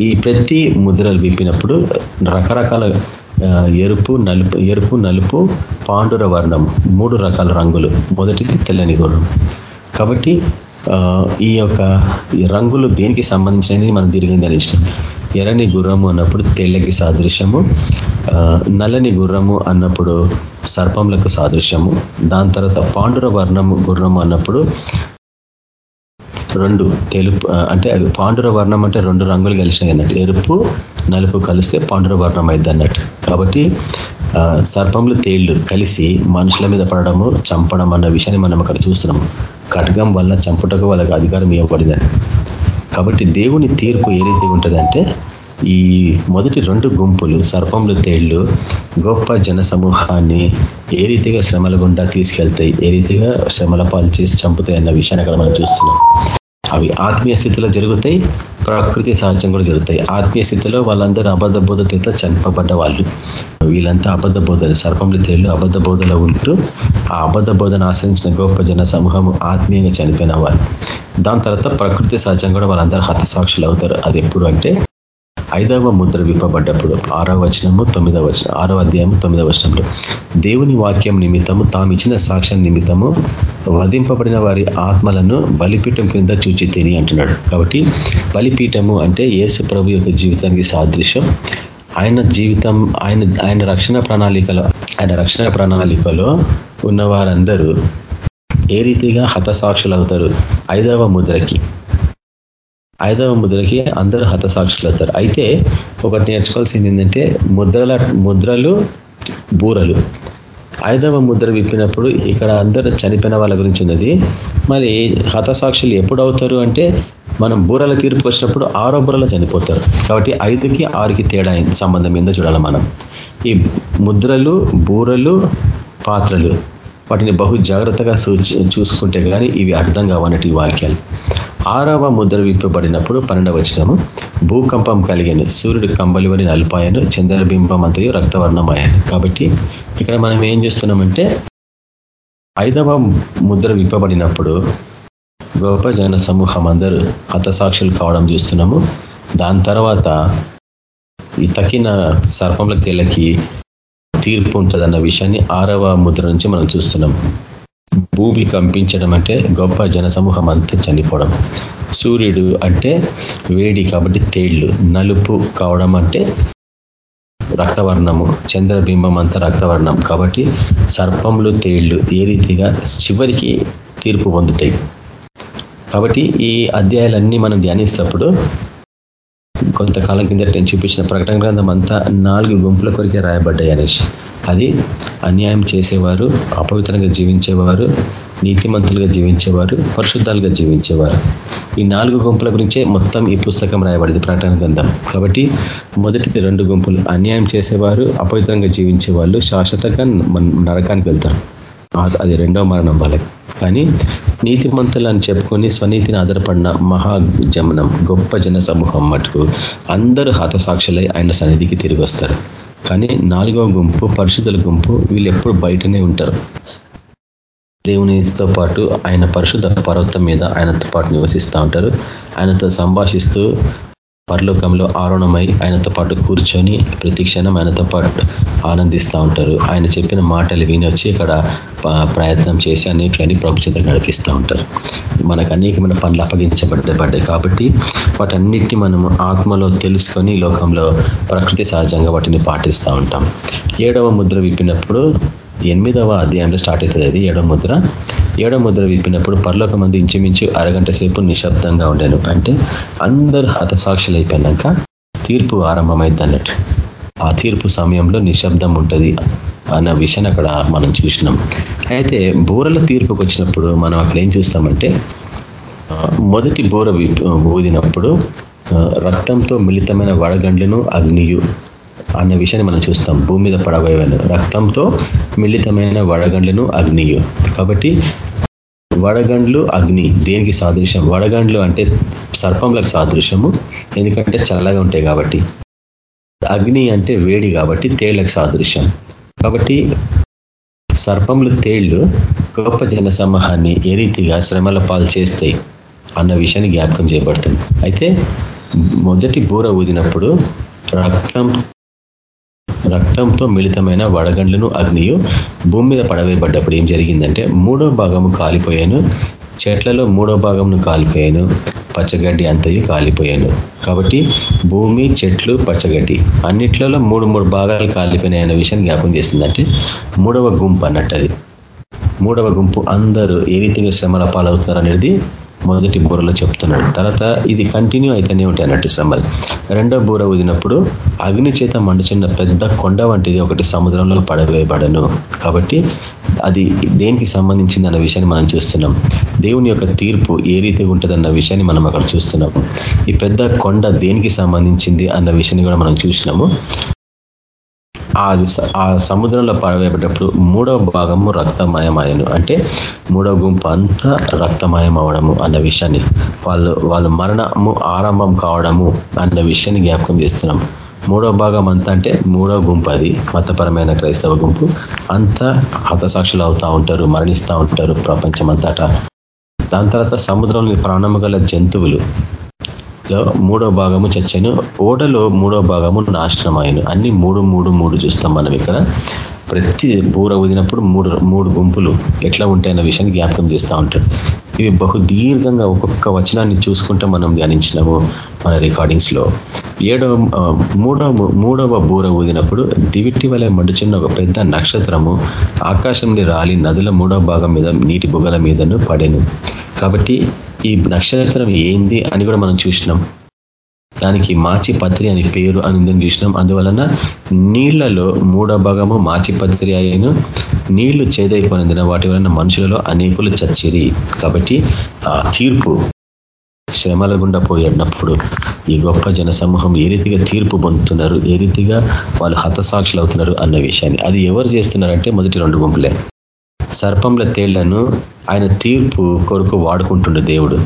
ఈ ప్రతి ముద్రలు విప్పినప్పుడు రకరకాల ఎరుపు నలుపు ఎరుపు నలుపు పాండుర వర్ణం మూడు రకాల రంగులు. మొదటిది తెల్లని గుర్రం కాబట్టి ఈ యొక్క రంగులు దేనికి సంబంధించినది మనం దీర్ఘంగా ఇష్టం ఎర్రని గుర్రము అన్నప్పుడు తెల్లకి సాదృశ్యము నల్లని గుర్రము అన్నప్పుడు సర్పంలకు సాదృశ్యము దాని తర్వాత పాండుర వర్ణము గుర్రము అన్నప్పుడు రెండు తెలుపు అంటే పాండుర వర్ణం అంటే రెండు రంగులు కలిసినాయి అన్నట్టు. ఎరుపు నలుపు కలిస్తే పాండుర వర్ణం అయింది అన్నట్టు. కాబట్టి సర్పములు తేళ్ళు కలిసి మనుషుల మీద పడడము చంపడం అన్న విషయాన్ని మనం అక్కడ చూస్తున్నాము. ఖడ్గం వల్ల చంపుటకు వాళ్ళకి అధికారం ఇవ్వబడిందని. కాబట్టి దేవుని తీర్పు ఏ రీతి ఉంటుందంటే ఈ మొదటి రెండు గుంపులు సర్పములు తేళ్ళు గొప్ప జన సమూహాన్ని ఏ రీతిగా శ్రమల గుండా తీసుకెళ్తాయి ఏ రీతిగా శ్రమల పాలు చేసి చంపుతాయి అన్న విషయాన్ని అక్కడ మనం చూస్తున్నాం. అవి ఆత్మీయ స్థితిలో జరుగుతాయి ప్రకృతి సహజం కూడా జరుగుతాయి. ఆత్మీయ స్థితిలో వాళ్ళందరూ అబద్ధ బోధతో చంపబడ్డ వాళ్ళు. వీళ్ళంతా అబద్ధ బోధలు సర్పంలు తేళ్ళు అబద్ధ బోధలో ఉంటూ ఆ అబద్ధ బోధన ఆశ్రయించిన గొప్ప జన సమూహం ఆత్మీయంగా చనిపోయిన వాళ్ళు. దాని తర్వాత ప్రకృతి సహజం కూడా వాళ్ళందరూ హతసాక్షులు అవుతారు అది ఎప్పుడు అంటే ఐదవ ముద్ర విప్పబడ్డప్పుడు ఆరవ వచనము తొమ్మిదవ వచనం ఆరవ అధ్యాయం తొమ్మిదవ వచనంలో దేవుని వాక్యం నిమిత్తము తాము ఇచ్చిన సాక్ష్యం నిమిత్తము వధింపబడిన వారి ఆత్మలను బలిపీఠం కింద చూచి తిని అంటున్నాడు. కాబట్టి బలిపీఠము అంటే యేసు ప్రభు యొక్క జీవితానికి సాదృశ్యం. ఆయన జీవితం ఆయన ఆయన రక్షణ ప్రణాళికలో ఆయన రక్షణ ప్రణాళికలో ఉన్న వారందరూ ఏ రీతిగా హతసాక్షులు అవుతారు ఐదవ ముద్రకి. ఐదవ ముద్రకి అందరూ హతసాక్షులు అవుతారు. అయితే ఒకటి నేర్చుకోవాల్సింది ఏంటంటే ముద్రల ముద్రలు బూరలు. ఐదవ ముద్ర విప్పినప్పుడు ఇక్కడ అందరూ చనిపోయిన వాళ్ళ గురించి ఉన్నది. మరి హతసాక్షులు ఎప్పుడు అవుతారు అంటే మనం బూరల తీర్పు వచ్చినప్పుడు ఆరో బూరలో చనిపోతారు. కాబట్టి ఐదుకి ఆరుకి తేడా సంబంధం ఏందో చూడాలి మనం. ఈ ముద్రలు బూరలు పాత్రలు. వాటిని బహు జాగ్రత్తగా చూసుకుంటే కానీ ఇవి అర్థం కావన్నట్టు వాక్యాలు. ఆరవ ముద్ర విప్పబడినప్పుడు పన్నెండవ వచ్చినము భూకంపం కలిగాను సూర్యుడు కంబలివని నలిపాయను చంద్రబింబం అంతయు రక్తవర్ణమాయను కాబట్టి ఇక్కడ మనం ఏం చేస్తున్నామంటే ఐదవ ముద్ర విప్పబడినప్పుడు గొప్ప జన సమూహం అందరూ హతసాక్షులు కావడం చూస్తున్నాము. దాని తర్వాత ఈ తక్కిన సర్పంల తేలకి తీర్పు ఉంటుందన్న విషయాన్ని ఆరవ ముద్ర నుంచి మనం చూస్తున్నాం. భూమి కంపించడం అంటే గొప్ప జనసమూహం అంతా చనిపోవడం. సూర్యుడు అంటే వేడి కాబట్టి తేళ్ళు. నలుపు కావడం అంటే రక్తవర్ణము. చంద్రబింబం అంతా రక్తవర్ణం కాబట్టి సర్పములు తేళ్ళు ఏ రీతిగా చివరికి తీర్పు పొందుతాయి. కాబట్టి ఈ అధ్యాయాలన్నీ మనం ధ్యానిస్తప్పుడు కొంతకాలం కిందట నేను చూపించిన ప్రకటన గ్రంథం అంతా నాలుగు గుంపుల కొరికే రాయబడ్డాయి అనేసి అది అన్యాయం చేసేవారు అపవిత్రంగా జీవించేవారు నీతిమంతులుగా జీవించేవారు పరిశుద్ధాలుగా జీవించేవారు. ఈ నాలుగు గుంపుల గురించే మొత్తం ఈ పుస్తకం రాయబడింది ప్రకటన గ్రంథం. కాబట్టి మొదటి రెండు గుంపులు. అన్యాయం చేసేవారు అపవిత్రంగా జీవించే వాళ్ళు శాశ్వతంగా నరకానికి వెళ్తారు. అది రెండో మరణం వాళ్ళకి కానీ నీతిమంతులు అని చెప్పుకొని స్వనీతిని ఆధారపడిన మహా జమనం గొప్ప జన సమూహం మటుకు. అందరూ హతసాక్షులై ఆయన సన్నిధికి తిరిగి వస్తారు. కానీ నాలుగవ గుంపు పరిశుద్ధుల గుంపు వీళ్ళు ఎప్పుడు బయటనే ఉంటారు. దేవునితో పాటు ఆయన పరిశుద్ధ పర్వతం మీద ఆయనతో పాటు నివసిస్తూ ఉంటారు. ఆయనతో సంభాషిస్తూ పరలోకంలో ఆరోణమై ఆయనతో పాటు కూర్చొని ప్రతి క్షణం ఆయనతో పాటు ఆనందిస్తూ ఉంటారు. ఆయన చెప్పిన మాటలు విని వచ్చి ఇక్కడ ప్రయత్నం చేసి అనేకులని ప్రభుత్వం నడిపిస్తూ ఉంటారు. మనకు అనేకమైన పనులు అప్పగించబడ్డబడ్డాయి కాబట్టి వాటన్నిటిని మనము ఆత్మలో తెలుసుకొని లోకంలో ప్రకృతి సహజంగా వాటిని పాటిస్తూ ఉంటాం. ఏడవ ముద్ర విప్పినప్పుడు ఎనిమిదవ అధ్యాయంలో స్టార్ట్ అవుతుంది అది ఏడో ముద్ర. ఏడో ముద్ర విప్పినప్పుడు పర్లోక మంది ఇంచుమించు అరగంట సేపు నిశ్శబ్దంగా ఉండేను. అంటే అందరూ హతసాక్షులు అయిపోయినాక తీర్పు ఆరంభమైంది అన్నట్టు. ఆ తీర్పు సమయంలో నిశ్శబ్దం ఉంటుంది అన్న విషయాన్ని అక్కడ మనం చూసినాం. అయితే బూరల తీర్పుకు వచ్చినప్పుడు మనం అక్కడ ఏం చూస్తామంటే మొదటి బోర ఊదినప్పుడు రక్తంతో మిళితమైన వడగండ్లను అగ్నియు అన్న విషయాన్ని మనం చూస్తాం. భూమి మీద పడబోయేవాళ్ళు రక్తంతో మిళితమైన వడగండ్లను అగ్నియు. కాబట్టి వడగండ్లు అగ్ని దేనికి సాదృశ్యం? వడగండ్లు అంటే సర్పంలకు సాదృశ్యము. ఎందుకంటే చల్లగా ఉంటాయి కాబట్టి. అగ్ని అంటే వేడి కాబట్టి తేళ్ళకు సాదృశ్యం. కాబట్టి సర్పములు తేళ్ళు గొప్ప జన సమూహాన్ని ఏ రీతిగా శ్రమల పాలు చేస్తాయి అన్న విషయాన్ని జ్ఞాపకం చేయబడుతుంది. అయితే మొదటి బూర ఊదినప్పుడు రక్తం రక్తంతో మిళితమైన వడగండ్లను అగ్నియు భూమి మీద పడవేయబడ్డప్పుడు ఏం జరిగిందంటే మూడో భాగము కాలిపోయాను చెట్లలో మూడో భాగంను కాలిపోయాను పచ్చగడ్డి అంతయు కాలిపోయాను. కాబట్టి భూమి చెట్లు పచ్చగడ్డి అన్నిట్లలో మూడు మూడు భాగాలు కాలిపోయినాయి అనే విషయం జ్ఞాపం చేస్తుందంటే మూడవ గుంపు అన్నట్టు అది మూడవ గుంపు అందరూ ఏ రీతిగా శ్రమల పాలవుతున్నారు అనేది మొదటి బూరలో చెప్తున్నాడు. తర్వాత ఇది కంటిన్యూ అయితేనే ఉంటాయి అన్నట్టు శ్రమలు రెండో బూర ఊదినప్పుడు అగ్ని చేత మండుచున్న పెద్ద కొండ వంటిది ఒకటి సముద్రంలో పడవేయబడను. కాబట్టి అది దేనికి సంబంధించింది అన్న విషయాన్ని మనం చూస్తున్నాం. దేవుని యొక్క తీర్పు ఏ రీతిగా ఉంటుందన్న విషయాన్ని మనం అక్కడ చూస్తున్నాం. ఈ పెద్ద కొండ దేనికి సంబంధించింది అన్న విషయాన్ని కూడా మనం చూసినాము. అది ఆ సముద్రంలో పడవేపేటప్పుడు మూడవ భాగము రక్తమయమాయను. అంటే మూడవ గుంపు అంతా రక్తమయం అవడము అన్న విషయాన్ని వాళ్ళు వాళ్ళ మరణము ఆరంభం కావడము అన్న విషయాన్ని జ్ఞాపకం చేస్తున్నాం. మూడో భాగం అంతా అంటే మూడో గుంపు అది మతపరమైన క్రైస్తవ గుంపు. అంతా హతసాక్షులు అవుతా ఉంటారు మరణిస్తూ ఉంటారు ప్రపంచం అంతటా దాని తర్వాత సముద్రంలో ప్రాణము గల జంతువులు. లో మూడో భాగము చచ్చాను. ఓడలో మూడో భాగము నాశనమాయను అన్ని మూడు మూడు మూడు చూస్తాం మనం ఇక్కడ. ప్రతి బూర ఊదినప్పుడు మూడు మూడు గుంపులు ఎట్లా ఉంటాయన్న విషయాన్ని జ్ఞాపకం చేస్తూ ఉంటాడు ఇవి బహు దీర్ఘంగా ఒక్కొక్క వచనాన్ని చూసుకుంటే మనం ధ్యానించినాము మన రికార్డింగ్స్లో. ఏడవ మూడవ మూడవ బూర ఊదినప్పుడు దివిటి వలె మండుచున్న ఒక పెద్ద నక్షత్రము ఆకాశంని రాలి నదుల మూడవ భాగం మీద నీటి బుగల మీదను పడెను. కాబట్టి ఈ నక్షత్రం ఏంది అని కూడా మనం చూసినాం. దానికి మాచిపత్రి అని పేరు అని చూసినాం. అందువలన నీళ్ళలో మూడో భాగము మాచిపత్రి అయ్యను నీళ్ళు చేదైపోయినందున వాటి వలన మనుషులలో అనేకులు చచ్చిరి. కాబట్టి ఆ తీర్పు శ్రమల గుండా పోయేటప్పుడు ఈ గొప్ప జన సమూహం ఏ రీతిగా తీర్పు పొందుతున్నారు? ఏ రీతిగా వాళ్ళు హతసాక్షులు అవుతున్నారు అన్న విషయాన్ని. అది ఎవరు చేస్తున్నారంటే మొదటి రెండు గుంపులే. సర్పంల తేళ్ళను ఆయన తీర్పు కొరకు వాడుకుంటుండే దేవుడు.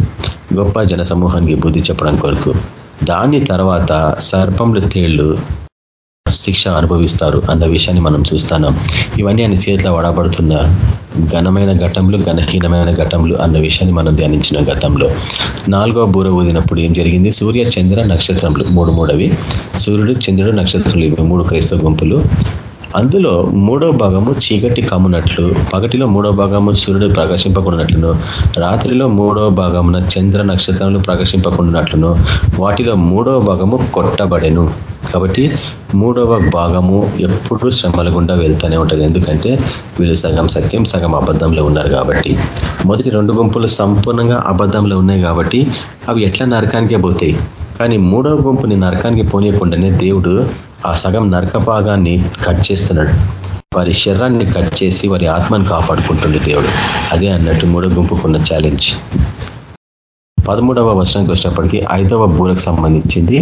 గొప్ప జన సమూహానికి బుద్ధి చెప్పడం కొరకు. దాని తర్వాత సర్పంలు తేళ్ళు శిక్ష అనుభవిస్తారు అన్న విషయాన్ని మనం చూస్తున్నాం ఇవన్నీ ఆయన చేతిలో వాడబడుతున్న ఘనమైన ఘటంలు ఘనహీనమైన ఘటంలు అన్న విషయాన్ని మనం ధ్యానించిన గతంలో. నాలుగవ బూర ఊదినప్పుడు ఏం జరిగింది? సూర్య చంద్ర నక్షత్రములు మూడు మూడవి. సూర్యుడు చంద్రుడు నక్షత్రాలు ఇవి మూడు క్రైస్తవ గుంపులు. అందులో మూడో భాగము చీకటి కమ్మునట్లు పగటిలో మూడో భాగము సూర్యుడు ప్రకాశింపకుండాట్లును రాత్రిలో మూడో భాగమున చంద్ర నక్షత్రాలు ప్రకాశింపకుండాట్లును వాటిలో మూడవ భాగము కొట్టబడెను. కాబట్టి మూడవ భాగము ఎప్పుడు శ్రమల గుండా వెళ్తూనే ఉంటుంది. ఎందుకంటే వీళ్ళు సగం సత్యం సగం అబద్ధంలో ఉన్నారు కాబట్టి. మొదటి రెండు గుంపులు సంపూర్ణంగా అబద్ధంలో ఉన్నాయి కాబట్టి అవి ఎట్లా నరకానికే పోతాయి? కానీ మూడవ గుంపుని నరకానికి పోనీయకుండానే దేవుడు ఆ సగం నరకభాగాన్ని కట్ చేస్తున్నాడు. వారి శరీరాన్ని కట్ చేసి వారి ఆత్మను కాపాడుకుంటుండే దేవుడు. అదే అన్నట్టు మూడో గుంపుకున్న ఛాలెంజ్ పదమూడవ వర్షానికి వచ్చేటప్పటికీ ఐదవ బూరకు సంబంధించింది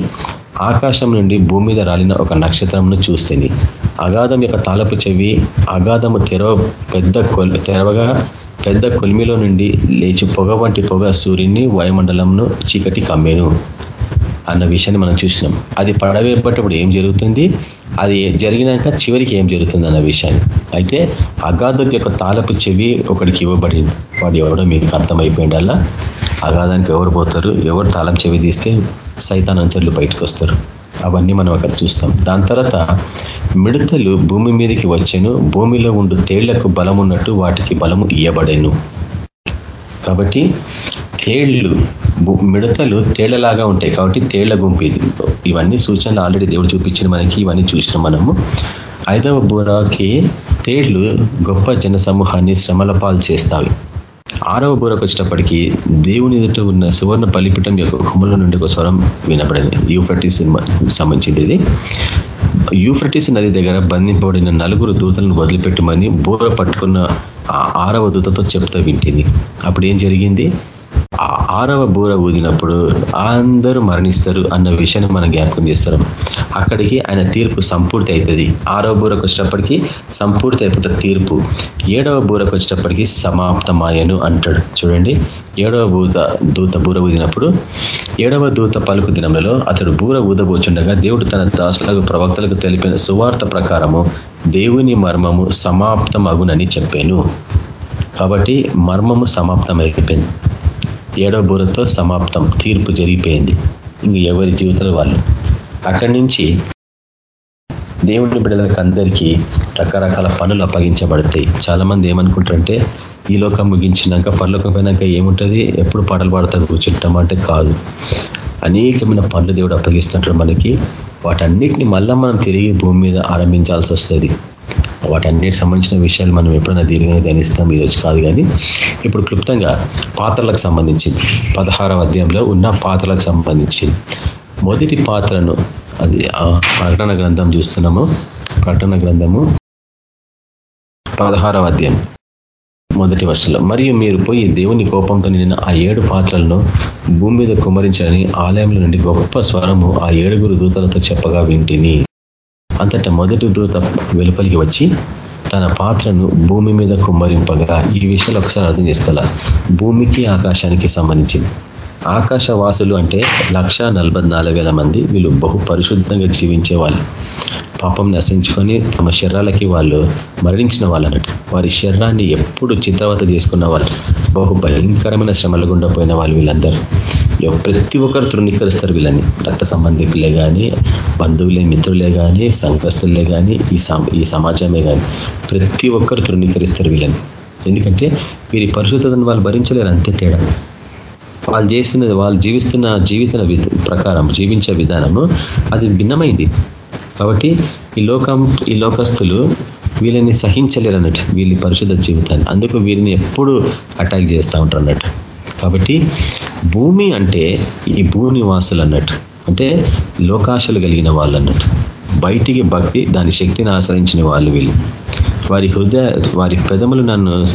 ఆకాశం నుండి భూమి మీద రాలిన ఒక నక్షత్రంను చూస్తుంది అగాధం యొక్క తాలపు చెవి అగాధము తెరవ పెద్ద తెరవగా పెద్ద కొలిమిలో నుండి లేచి పొగ వంటి పొగ సూర్యుని వాయుమండలంను చీకటి కమ్మేను. అన్న విషయాన్ని మనం చూసినాం. అది పడవేపేటప్పుడు ఏం జరుగుతుంది? అది జరిగినాక చివరికి ఏం జరుగుతుంది అన్న విషయాన్ని. అయితే అగాధం యొక్క తాలపు చెవి ఒకడికి ఇవ్వబడింది. వాడు ఎవడో మీకు అర్థమైపోయిండల్లా అగాధానికి ఎవరు పోతారు? ఎవరు తాళం చెవి తీస్తే సైతానంచర్లు బయటకు వస్తారు అవన్నీ మనం అక్కడ చూస్తాం. దాని తర్వాత మిడతలు భూమి మీదకి వచ్చాను. భూమిలో ఉండు తేళ్ళకు బలం ఉన్నట్టు వాటికి బలము ఇయ్యబడేను. కాబట్టి తేళ్ళు మిడతలు తేళ్ళలాగా ఉంటాయి. కాబట్టి తేళ్ళ గుంపు ఇది. ఇవన్నీ సూచనలు ఆల్రెడీ దేవుడు చూపించిన మనకి. ఇవన్నీ చూసినాం మనము. ఐదవ బూరాకి తేళ్ళు గొప్ప జన సమూహాన్ని శ్రమల పాలు చేస్తాయి. ఆరవ బూరకు వచ్చినప్పటికీ దేవుని ఎదుట ఉన్న సువర్ణ బలిపీఠం యొక్క కుమల నుండి ఒక స్వరం వినపడింది యూఫ్రటిస్ సంబంధించింది. ఇది యూఫ్రటిస్ నది దగ్గర బంధింపబడిన నలుగురు దూతలను వదిలిపెట్టమని బూర పట్టుకున్న ఆరవ దూతతో చెప్తా వింటింది అప్పుడు ఏం జరిగింది? ఆరవ బూర ఊదినప్పుడు అందరూ మరణిస్తారు అన్న విషయాన్ని మనం జ్ఞాపకం చేస్తారు అక్కడికి ఆయన తీర్పు సంపూర్తి అవుతుంది ఆరవ బూరకు వచ్చినప్పటికీ సంపూర్తి అయిపోతుంది తీర్పు. ఏడవ బూరకు వచ్చినప్పటికీ సమాప్తమాయను అంటాడు. చూడండి. ఏడవ భూత దూత బూర ఊదినప్పుడు ఏడవ దూత పలుకు దినంలో అతడు బూర ఊదబోచుండగా దేవుడు తన దాసులకు ప్రవక్తలకు తెలిపిన సువార్త ప్రకారము దేవుని మర్మము సమాప్తమగునని చెప్పాను. కాబట్టి మర్మము సమాప్తం అయిపోయింది ఏడో బూరతో సమాప్తం. తీర్పు జరిగిపోయింది. ఇంక ఎవరి జీవితాలు వాళ్ళు? అక్కడి నుంచి దేవుడిని బిడ్డలకు అందరికీ రకరకాల పనులు అప్పగించబడతాయి. చాలా మంది ఏమనుకుంటారంటే ఈ లోకం ముగించినాక పనులకు పోయినాక ఏముంటుంది? ఎప్పుడు పాటలు పాడతారు కూర్చుంటాం అంటే కాదు. అనేకమైన పనులు దేవుడు అప్పగిస్తుంటాడు మనకి. వాటన్నిటిని మళ్ళా మనం తిరిగి భూమి మీద ఆరంభించాల్సి వస్తుంది. వాటన్నిటికి సంబంధించిన విషయాలు మనం ఎప్పుడైనా దీర్ఘంగా ధ్యానిస్తాం ఈరోజు కాదు కానీ ఇప్పుడు క్లుప్తంగా పాత్రలకు సంబంధించింది. పదహారవ అధ్యాయంలో ఉన్న పాత్రలకు సంబంధించింది. మొదటి పాత్రను అది ప్రకటన గ్రంథం చూస్తున్నాము. ప్రకటన గ్రంథము పదహారవ అధ్యాయం మొదటి వర్షంలో మరియు మీరు పోయి దేవుని కోపంతో నిన్న ఆ ఏడు పాత్రలను భూమి మీద కుమరించాలని ఆలయంలో నుండి గొప్ప స్వరము ఆ ఏడుగురు దూతలతో చెప్పగా వింటిని. అంతటా మొదటి దూత వెలుపలికి వచ్చి తన పాత్రను భూమి మీద కుమ్మరింపగా ఈ విషయాలు ఒకసారి అర్థం చేసుకోవాలా? భూమికి ఆకాశానికి సంబంధించింది. ఆకాశవాసులు అంటే లక్ష మంది వీళ్ళు బహు పరిశుద్ధంగా జీవించే వాళ్ళు. పాపం నశించుకొని తమ శరీరాలకి వాళ్ళు మరణించిన వాళ్ళు అన్నట్టు వారి శరీరాన్ని ఎప్పుడు చిత్రవత చేసుకున్న వాళ్ళు. బహు భయంకరమైన శ్రమలు గుండా పోయిన వాళ్ళు వీళ్ళందరూ. ప్రతి ఒక్కరు తృణీకరిస్తారు వీళ్ళని. రక్త సంబంధికులే కానీ బంధువులే మిత్రులే కానీ సంఘస్థులే కానీ ఈ ఈ సమాజమే కానీ ప్రతి ఒక్కరు తృణీకరిస్తారు వీళ్ళని. ఎందుకంటే వీరి పరిశుద్ధతను వాళ్ళు భరించలేరు అంతే తేడా. వాళ్ళు చేసిన వాళ్ళు జీవిస్తున్న జీవిత ప్రకారం జీవించే విధానము అది భిన్నమైంది. కాబట్టి ఈ లోకం ఈ లోకస్తులు వీళ్ళని సహించలేరు అన్నట్టు వీళ్ళ పరిశుద్ధ జీవితాన్ని. అందుకు వీరిని ఎప్పుడు అటాక్ చేస్తూ ఉంటారు అన్నట్టు. కాబట్టి భూమి అంటే ఈ భూమి వాసులు అన్నట్టు. అంటే లోకాశలు కలిగిన వాళ్ళు అన్నట్టు. బయటికి భక్తి దాని శక్తిని ఆశ్రయించిన వాళ్ళు వీళ్ళు. వారి హృదయ వారి పెదములు నన్ను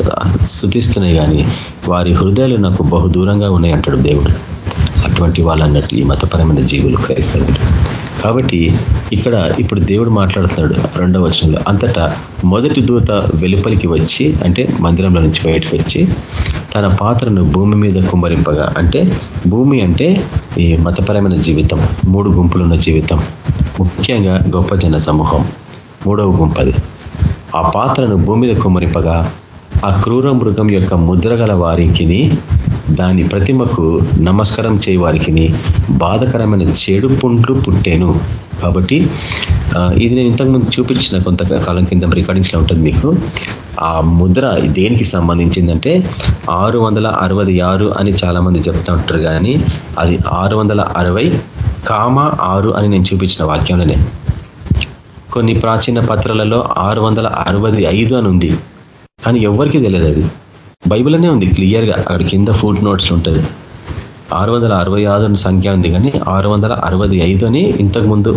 స్థుతిస్తున్నాయి కానీ వారి హృదయాలు నాకు బహు దూరంగా ఉన్నాయి అంటాడు దేవుడు. అటువంటి వాళ్ళు అన్నట్టు ఈ మతపరమైన జీవులు క్రైస్తవులు. కాబట్టి ఇక్కడ ఇప్పుడు దేవుడు మాట్లాడుతున్నాడు రెండవ వచనంలో. అంతటా మొదటి దూత వెలుపలికి వచ్చి అంటే మందిరంలో నుంచి బయటకు వచ్చి తన పాత్రను భూమి మీద కుమ్మరింపగా. అంటే భూమి అంటే ఈ మతపరమైన జీవితం మూడు గుంపులున్న జీవితం ముఖ్యంగా గొప్ప జన సమూహం మూడవ గుంపది ఆ పాత్రను భూమి మీద కుమ్మరింపగా ఆ క్రూర మృగం యొక్క ముద్రగల వారికిని దాని ప్రతిమకు నమస్కారం చేయ బాధకరమైన చెడు పుంట్లు పుట్టేను. కాబట్టి ఇది నేను ఇంతకుముందు చూపించిన కొంతకాలం కింద రికార్డింగ్స్లో ఉంటుంది మీకు. ఆ ముద్ర దేనికి సంబంధించిందంటే ఆరు వందల అరవై ఆరు అని చాలామంది చెప్తా ఉంటారు కానీ అది ఆరు వందల అరవై కామ ఆరు అని నేను చూపించిన వాక్యంలోనే. కొన్ని ప్రాచీన పత్రాలలో ఆరు వందల అరవై ఐదు అని ఉంది. కానీ ఎవరికి తెలియదు అది. బైబిల్ అనే ఉంది క్లియర్గా. అక్కడ కింద ఫుడ్ నోట్స్ ఉంటుంది. ఆరు వందల అరవై ఆరు సంఖ్య ఉంది కానీ ఆరు వందల అరవై ఐదు అని ఇంతకుముందు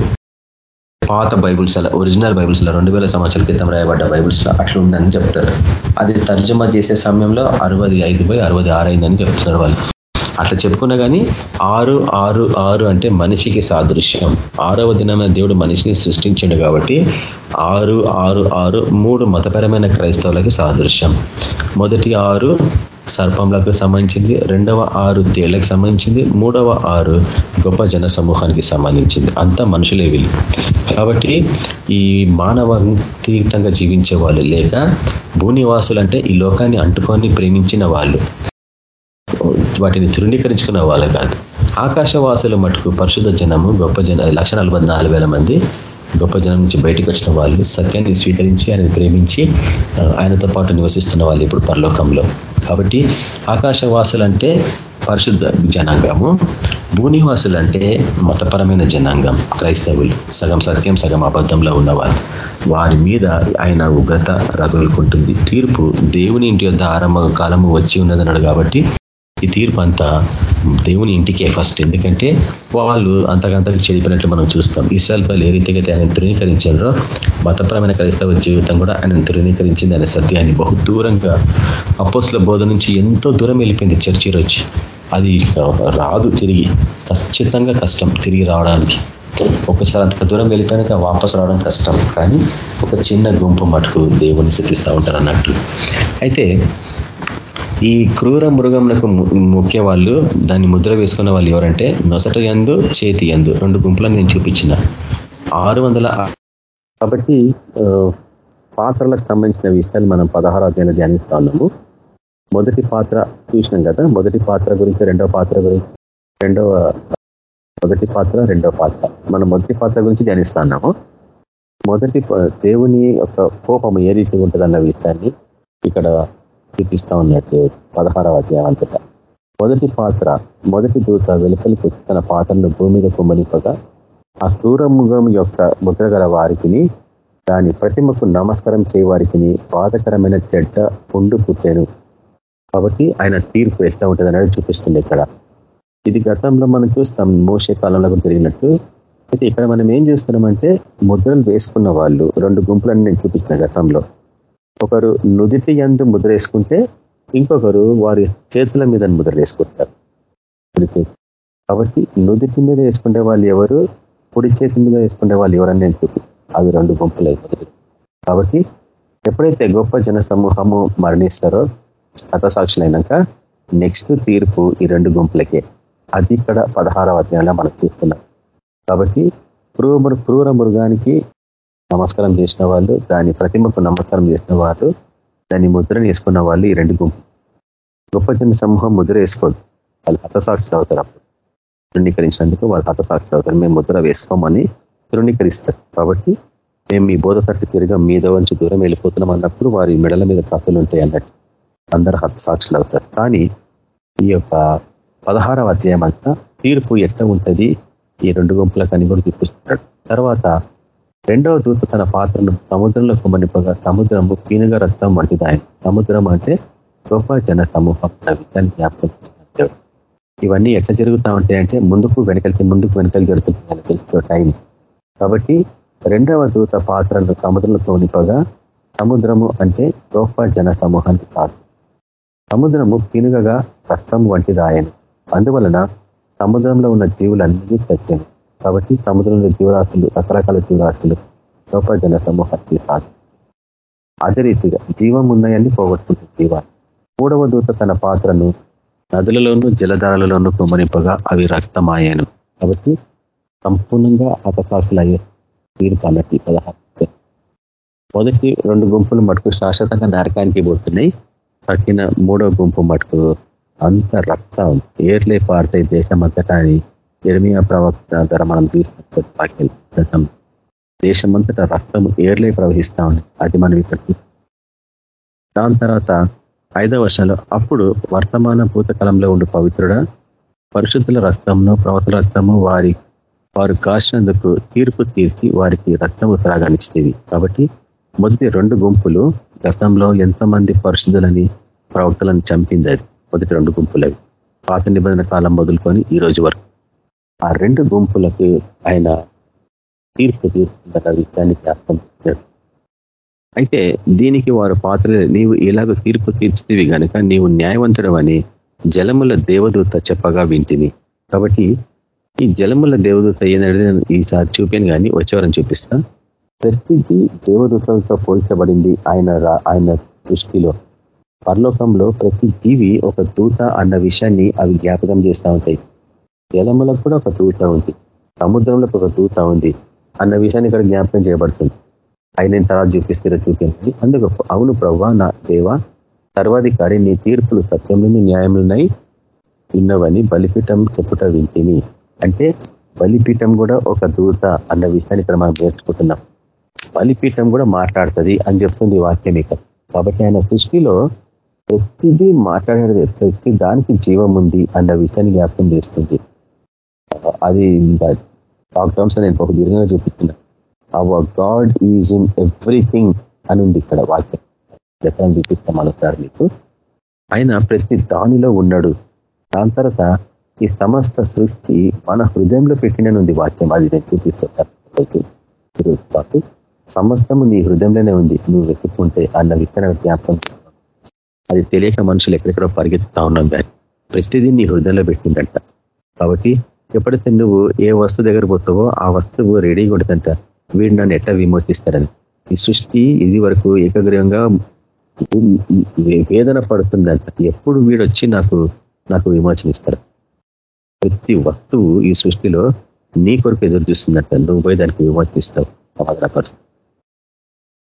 పాత బైబుల్స్ అలా ఒరిజినల్ బైబిల్స్లో రెండు వేల సంవత్సరాల క్రితం రాయబడ్డ బైబుల్స్ అట్లా ఉందని చెప్తారు. అది తర్జమా చేసే సమయంలో అరవై ఐదు బై అరవై ఆరు అయిందని చెప్తున్నారు వాళ్ళు. అట్లా చెప్పుకున్నా కానీ ఆరు ఆరు ఆరు అంటే మనిషికి సాదృశ్యం. ఆరవ దినమైన దేవుడు మనిషిని సృష్టించాడు కాబట్టి ఆరు ఆరు ఆరు మూడు మతపరమైన క్రైస్తవులకి సాదృశ్యం. మొదటి ఆరు సర్పంలకు సంబంధించింది రెండవ ఆరు తేళ్ళకు సంబంధించింది మూడవ ఆరు గొప్ప జన సమూహానికి సంబంధించింది. అంతా మనుషులే వీళ్ళు. కాబట్టి ఈ మానవతీతంగా జీవించే వాళ్ళు లేక భూనివాసులు అంటే ఈ లోకాన్ని అంటుకొని ప్రేమించిన వాళ్ళు. వాటిని తృణీకరించుకున్న వాళ్ళు కాదు. ఆకాశవాసుల మటుకు పరిశుద్ధ జనము గొప్ప జన లక్ష మంది గొప్ప జనం నుంచి బయటకు వచ్చిన వాళ్ళు సత్యాన్ని స్వీకరించి ఆయన ప్రేమించి ఆయనతో పాటు నివసిస్తున్న వాళ్ళు ఇప్పుడు పరలోకంలో. కాబట్టి ఆకాశవాసులు అంటే పరిశుద్ధ జనాంగము భూనివాసులు అంటే మతపరమైన జనాంగం క్రైస్తవులు సగం సత్యం సగం అబద్ధంలో ఉన్నవారు. వారి మీద ఆయన ఉగ్రత రగులుకుంటుంది. తీర్పు దేవుని ఇంటి యొక్క ఆరంభ కాలము వచ్చి ఉన్నదన్నాడు కాబట్టి ఈ తీర్పు అంతా దేవుని ఇంటికే ఫస్ట్ ఎందుకంటే వాళ్ళు అంతకంతకు చెడిపోయినట్లు మనం చూస్తాం. ఇస్రాయల్ పలు ఏ రీతిగా ఆయన ధృవీకరించారో మతపరమైన క్రైస్తవ జీవితం కూడా ఆయన ధృవీకరించింది ఆయన సత్యాన్ని బహు దూరంగా అపోస్ల బోధ నుంచి ఎంతో దూరం వెళ్ళిపోయింది చర్చి వచ్చి అది రాదు తిరిగి ఖచ్చితంగా కష్టం తిరిగి రావడానికి. ఒకసారి అంత దూరం వెళ్ళిపోయాక వాపసు రావడం కష్టం. కానీ ఒక చిన్న గుంపు మటుకు దేవుని శిక్షిస్తూ ఉంటారు అన్నట్టు. అయితే ఈ క్రూర మృగంలకు ముఖ్య వాళ్ళు దాన్ని ముద్ర వేసుకున్న వాళ్ళు ఎవరంటే నొసట ఎందు చేతి ఎందు రెండు గుంపులను నేను చూపించిన. ఆరు వందల కాబట్టి పాత్రలకు సంబంధించిన విషయాలు మనం పదహారు అధ్యాయంలో ధ్యానిస్తా ఉన్నాము. మొదటి పాత్ర చూసినాం కదా మొదటి పాత్ర గురించి రెండవ పాత్ర గురించి రెండవ మొదటి పాత్ర రెండవ పాత్ర. మనం మొదటి పాత్ర గురించి ధ్యానిస్తా ఉన్నాము. మొదటి దేవుని యొక్క కోపం ఏ రీతి ఉంటుందన్న విషయాన్ని ఇక్కడ చూపిస్తా ఉన్నట్టు పదహారవ అధ్యాయం అంతటా. మొదటి పాత్ర మొదటి దూత వెలుపలికి తన పాత్రను భూమిగా మీద కుమ్మనిపగా ఆ సూరముఖం యొక్క ముద్రగల వారికి దాని ప్రతిమకు నమస్కారం చేయవారికి బాధకరమైన చెడ్డ పుండు పుట్టాను. కాబట్టి ఆయన తీర్పు ఎట్లా ఉంటుంది అనేది చూపిస్తుంది ఇక్కడ. ఇది గతంలో మనం చూస్తాం మోసే కాలంలో జరిగినట్టు. అయితే ఇక్కడ మనం ఏం చూస్తున్నామంటే ముద్రలు వేసుకున్న వాళ్ళు రెండు గుంపులను నేను చూపించిన గతంలో. ఒకరు నుదిటి ఎందు ముద్ర వేసుకుంటే ఇంకొకరు వారి చేతుల మీద ముద్ర వేసుకుంటారు కాబట్టి నుదిటి మీద వేసుకునే వాళ్ళు ఎవరు? కుడి చేతి మీద వేసుకునే వాళ్ళు ఎవరని నేను చూపి అవి రెండు గుంపులు అయిపోతుంది కాబట్టి ఎప్పుడైతే గొప్ప జన సమూహము మరణిస్తారో హతసాక్షులైనాక నెక్స్ట్ తీర్పు ఈ రెండు గుంపులకే. అది ఇక్కడ పదహారవ అధ్యాయంలో మనం చూస్తున్నాం. కాబట్టి క్రూర క్రూర మృగానికి నమస్కారం చేసిన వాళ్ళు దాని ప్రతిమకు నమస్కారం చేసిన వాళ్ళు దాన్ని ముద్రను వేసుకున్న వాళ్ళు ఈ రెండు గుంపు గొప్ప జన సమూహం ముద్ర వేసుకోదు. వాళ్ళు హతసాక్షులు అవుతారు అప్పుడు. తృణీకరించినందుకు వాళ్ళు హతసాక్షి అవుతారు. మేము ముద్ర వేసుకోమని తృణీకరిస్తారు. కాబట్టి మేము మీ బోధ తట్టు తిరిగా మీద నుంచి దూరం వెళ్ళిపోతున్నాం అన్నప్పుడు వారి మెడల మీద కథలు ఉంటాయి అన్నట్టు. అందరూ హతసాక్షులు అవుతారు. కానీ ఈ యొక్క పదహారవ అధ్యాయం అంతా తీర్పు ఎట్లా ఉంటుంది? ఈ రెండు గుంపులకు అని కూడా చూపిస్తున్నాడు. తర్వాత రెండవ దూత తన పాత్రను సముద్రంలో కుమ్మనిపోగా సముద్రము పీనుగ రక్తం వంటిది ఆయన. సముద్రం అంటే గొప్ప జన సమూహం జ్ఞాపకం ఇవన్నీ ఎట్లా జరుగుతూ ఉంటాయి అంటే ముందుకు వెనకలికి ముందుకు వెనకలి జరుగుతుంది తెలుసుకో టైం. కాబట్టి రెండవ దూత పాత్రను సముద్రంలో కొనిపోగా సముద్రము అంటే గొప్ప జన సమూహానికి కాదు. సముద్రము పీనుగగా రక్తం వంటిది ఆయన. అందువలన సముద్రంలో ఉన్న జీవులన్నీ చచ్చాయి కాబట్టి సముద్రంలో జీవరాశులు రకరకాల జీవరాశులు గొప్ప జన సమూహానికి కాదు అదే రీతిగా జీవం ఉన్నాయని పోగొట్టుకుంటుంది జీవాలు మూడవ దూత తన పాత్రను నదులలోనూ జలధారలలోనూ కుమరింపగా అవి రక్తమాయాను. కాబట్టి సంపూర్ణంగా హతసాక్షులయ్యే తీర్పు అన్నట్టు పదహారు మొదటి రెండు గుంపులు మటుకు శాశ్వతంగా నరకానికి పోతున్నాయి. తక్కిన మూడో గుంపు మటుకు అంత రక్తం ఏర్లే పారుతాయి దేశం అంతటా అని ఎర్మియా ప్రవక్త ధర మనం చూసిన వాక్యం దేశమంతటా రక్తం ఏర్లే ప్రవహిస్తా ఉంది. అది మనం ఇక్కడ దాని తర్వాత ఐదవ వర్షాలు అప్పుడు వర్తమాన భూతకాలంలో ఉండు పవిత్రుడా పరిశుద్ధుల రక్తంలో ప్రవతుల రక్తము వారి వారు కాసినందుకు తీర్పు తీర్చి వారికి రక్తము త్రాగానిచ్చేవి కాబట్టి మొదటి రెండు గుంపులు గతంలో ఎంతమంది పరిశుద్ధులని ప్రవక్తలను చంపింది అది? మొదటి రెండు గుంపులవి. పాత నిబంధన కాలం మొదలుకొని ఈ రోజు వరకు. ఆ రెండు గుంపులకు ఆయన తీర్పు తీర్చుకున్న విషయాన్ని జ్ఞాపకం అయితే దీనికి వారు పాత్ర నీవు ఇలాగ తీర్పు తీర్చితివి కనుక నీవు న్యాయవంతుడు అని జలముల దేవదూత చెప్పగా వింటిని. కాబట్టి ఈ జలముల దేవదూత ఏంటంటే ఈసారి చూపాను కానీ వచ్చేవారని చూపిస్తా. ప్రతిదీ దేవదూతలతో పోల్చబడింది ఆయన ఆయన దృష్టిలో. పరలోకంలో ప్రతి జీవి ఒక దూత అన్న విషయాన్ని అవి జ్ఞాపకం చేస్తూ ఉంటాయి. జలములకు కూడా ఒక దూత ఉంది. సముద్రంలో ఒక దూత ఉంది అన్న విషయాన్ని ఇక్కడ జ్ఞాపకం చేయబడుతుంది. ఆయన నేను తర్వాత చూపిస్తారో చూపించింది. అందుకు అవును ప్రవ్వా నా దేవ సర్వాధికారి నీ తీర్పులు సత్యములను న్యాయములున్నాయి విన్నవని బలిపీఠం చెప్పుట వింటిని. అంటే బలిపీఠం కూడా ఒక దూత అన్న విషయాన్ని ఇక్కడ మనం నేర్చుకుంటున్నాం. బలిపీఠం కూడా మాట్లాడుతుంది అని చెప్తుంది వాక్యం ఇక కాబట్టి ఆయన సృష్టిలో ప్రతిదీ మాట్లాడేది ప్రతి దానికి జీవం ఉంది అన్న విషయాన్ని జ్ఞాపకం చేస్తుంది. అది లాక్డౌన్స్ నేను ఒక దీర్ఘంగా చూపిస్తున్నా. Our God is in everything అని ఉంది ఇక్కడ వాక్యం. ఎక్కడ చూపిస్తాం అనుసారి మీకు? ఆయన ప్రతి దానిలో ఉన్నాడు. దాని తర్వాత ఈ సమస్త సృష్టి మన హృదయంలో పెట్టిననుంది వాక్యం. అది నేను చూపిస్తాను పాటు సమస్తము నీ హృదయంలోనే ఉంది. నువ్వు వెతుక్కుంటే అన్న విత్తన జ్ఞాపకం. అది తెలియక మనుషులు ఎక్కడెక్కడో పరిగెత్తుతా ఉన్నాం దాన్ని ప్రతిదీ నీ హృదయంలో పెట్టిందంట. కాబట్టి ఎప్పుడైతే నువ్వు ఏ వస్తువు దగ్గర పోతావో ఆ వస్తువు రెడీ కొడుతుంట వీడు నన్ను ఎట్లా విమోచిస్తారని ఈ సృష్టి ఇది వరకు ఏకగ్రీవంగా వేదన పడుతుందంట. ఎప్పుడు వీడొచ్చి నాకు నాకు విమోచన ఇస్తారు ప్రతి వస్తువు ఈ సృష్టిలో నీ కొరకు ఎదురు చూస్తుందంట. నువ్వు పోయి దానికి విమోచనిస్తావు. సమాధానపరుస్తావు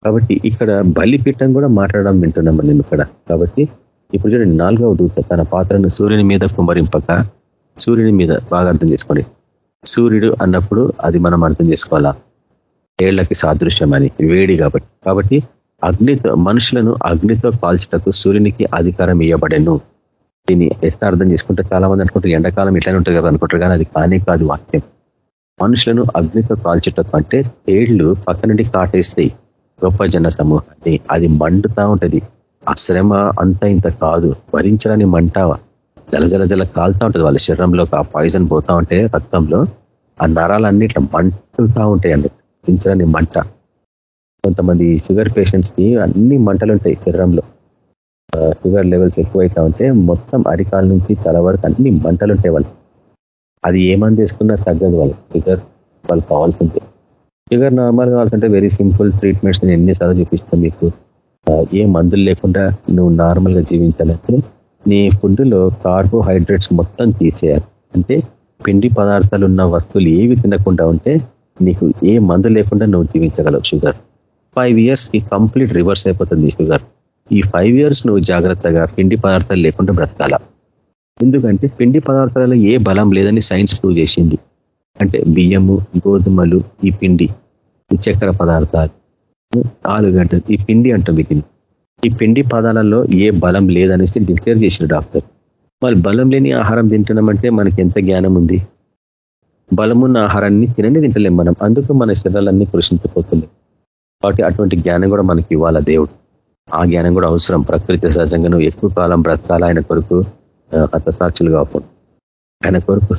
కాబట్టి ఇక్కడ బలిపీఠం కూడా మాట్లాడడం వింటున్నాం నేను ఇక్కడ. కాబట్టి ఇప్పుడు చూడండి నాలుగవ దూత తన పాత్రను సూర్యుని మీద కుమరింపక సూర్యుని మీద బాగా అర్థం చేసుకోండి. సూర్యుడు అన్నప్పుడు అది మనం అర్థం చేసుకోవాలా? ఏళ్ళకి సాదృశ్యం అని వేడి కాబట్టి. కాబట్టి అగ్నితో మనుషులను అగ్నితో కాల్చటకు సూర్యునికి అధికారం ఇవ్వబడెను దీన్ని ఎట్లా అర్థం చేసుకుంటే చాలా మంది అనుకుంటారు ఎండాకాలం ఇట్లానే ఉంటుంది కదా అనుకుంటారు కానీ అది కానీ కాదు వాక్యం. మనుషులను అగ్నితో కాల్చటకు అంటే తేళ్ళు పక్క నుండి కాటేస్తాయి గొప్ప జన సమూహాన్ని అది మండుతా ఉంటుంది. ఆ శ్రమ అంత ఇంత కాదు భరించాలని మంటావా జల జల జల కాలుతూ ఉంటుంది. వాళ్ళ శరీరంలో ఆ పాయిజన్ పోతా ఉంటే రక్తంలో ఆ నరాలన్నీ ఇట్లా మంటలుతూ ఉంటాయి అండి మంట. కొంతమంది షుగర్ పేషెంట్స్కి అన్ని మంటలు ఉంటాయి శరీరంలో. షుగర్ లెవెల్స్ ఎక్కువైతా ఉంటే మొత్తం అరికాల నుంచి తల వరకు అన్ని మంటలు ఉంటాయి వాళ్ళు అది ఏమని తీసుకున్నా తగ్గదు వాళ్ళు షుగర్ వాళ్ళు కావాల్సిందే. షుగర్ నార్మల్ కావాలంటే వెరీ సింపుల్ ట్రీట్మెంట్స్ నేను ఎన్నిసార్లు చూపిస్తాను మీకు. ఏ మందులు లేకుండా నువ్వు నార్మల్గా జీవించాలంటే నీ ఫుడ్లో కార్బోహైడ్రేట్స్ మొత్తం తీసేయాలి. అంటే పిండి పదార్థాలు ఉన్న వస్తువులు ఏవి తినకుండా ఉంటే నీకు ఏ మందు లేకుండా నువ్వు జీవించగలవు షుగర్. ఫైవ్ ఇయర్స్కి కంప్లీట్ రివర్స్ అయిపోతుంది షుగర్. ఈ ఫైవ్ ఇయర్స్ నువ్వు జాగ్రత్తగా పిండి పదార్థాలు లేకుండా బ్రతకాల. ఎందుకంటే పిండి పదార్థాలలో ఏ బలం లేదని సైన్స్ ప్రూవ్ చేసింది. అంటే బియ్యము గోధుమలు ఈ పిండి ఈ చక్కెర పదార్థాలు ఆలుగడ్డ ఈ పిండి అంటాం వీటిని. ఈ పిండి పదాలలో ఏ బలం లేదనేసి డిక్లేర్ చేసిన డాక్టర్. వాళ్ళు బలం లేని ఆహారం తింటున్నామంటే మనకి ఎంత జ్ఞానం ఉంది? బలమున్న ఆహారాన్ని తిననే తింటలేం మనం. అందుకు మన శరీరాలన్నీ కృషించిపోతుంది కాబట్టి అటువంటి జ్ఞానం కూడా మనకి ఇవ్వాలా దేవుడు? ఆ జ్ఞానం కూడా అవసరం. ప్రకృతి సహజంగా నువ్వు ఎక్కువ కాలం బ్రతకాల? ఆయన కొరకు హతసాక్షులు కాకుండా ఆయన కొరకు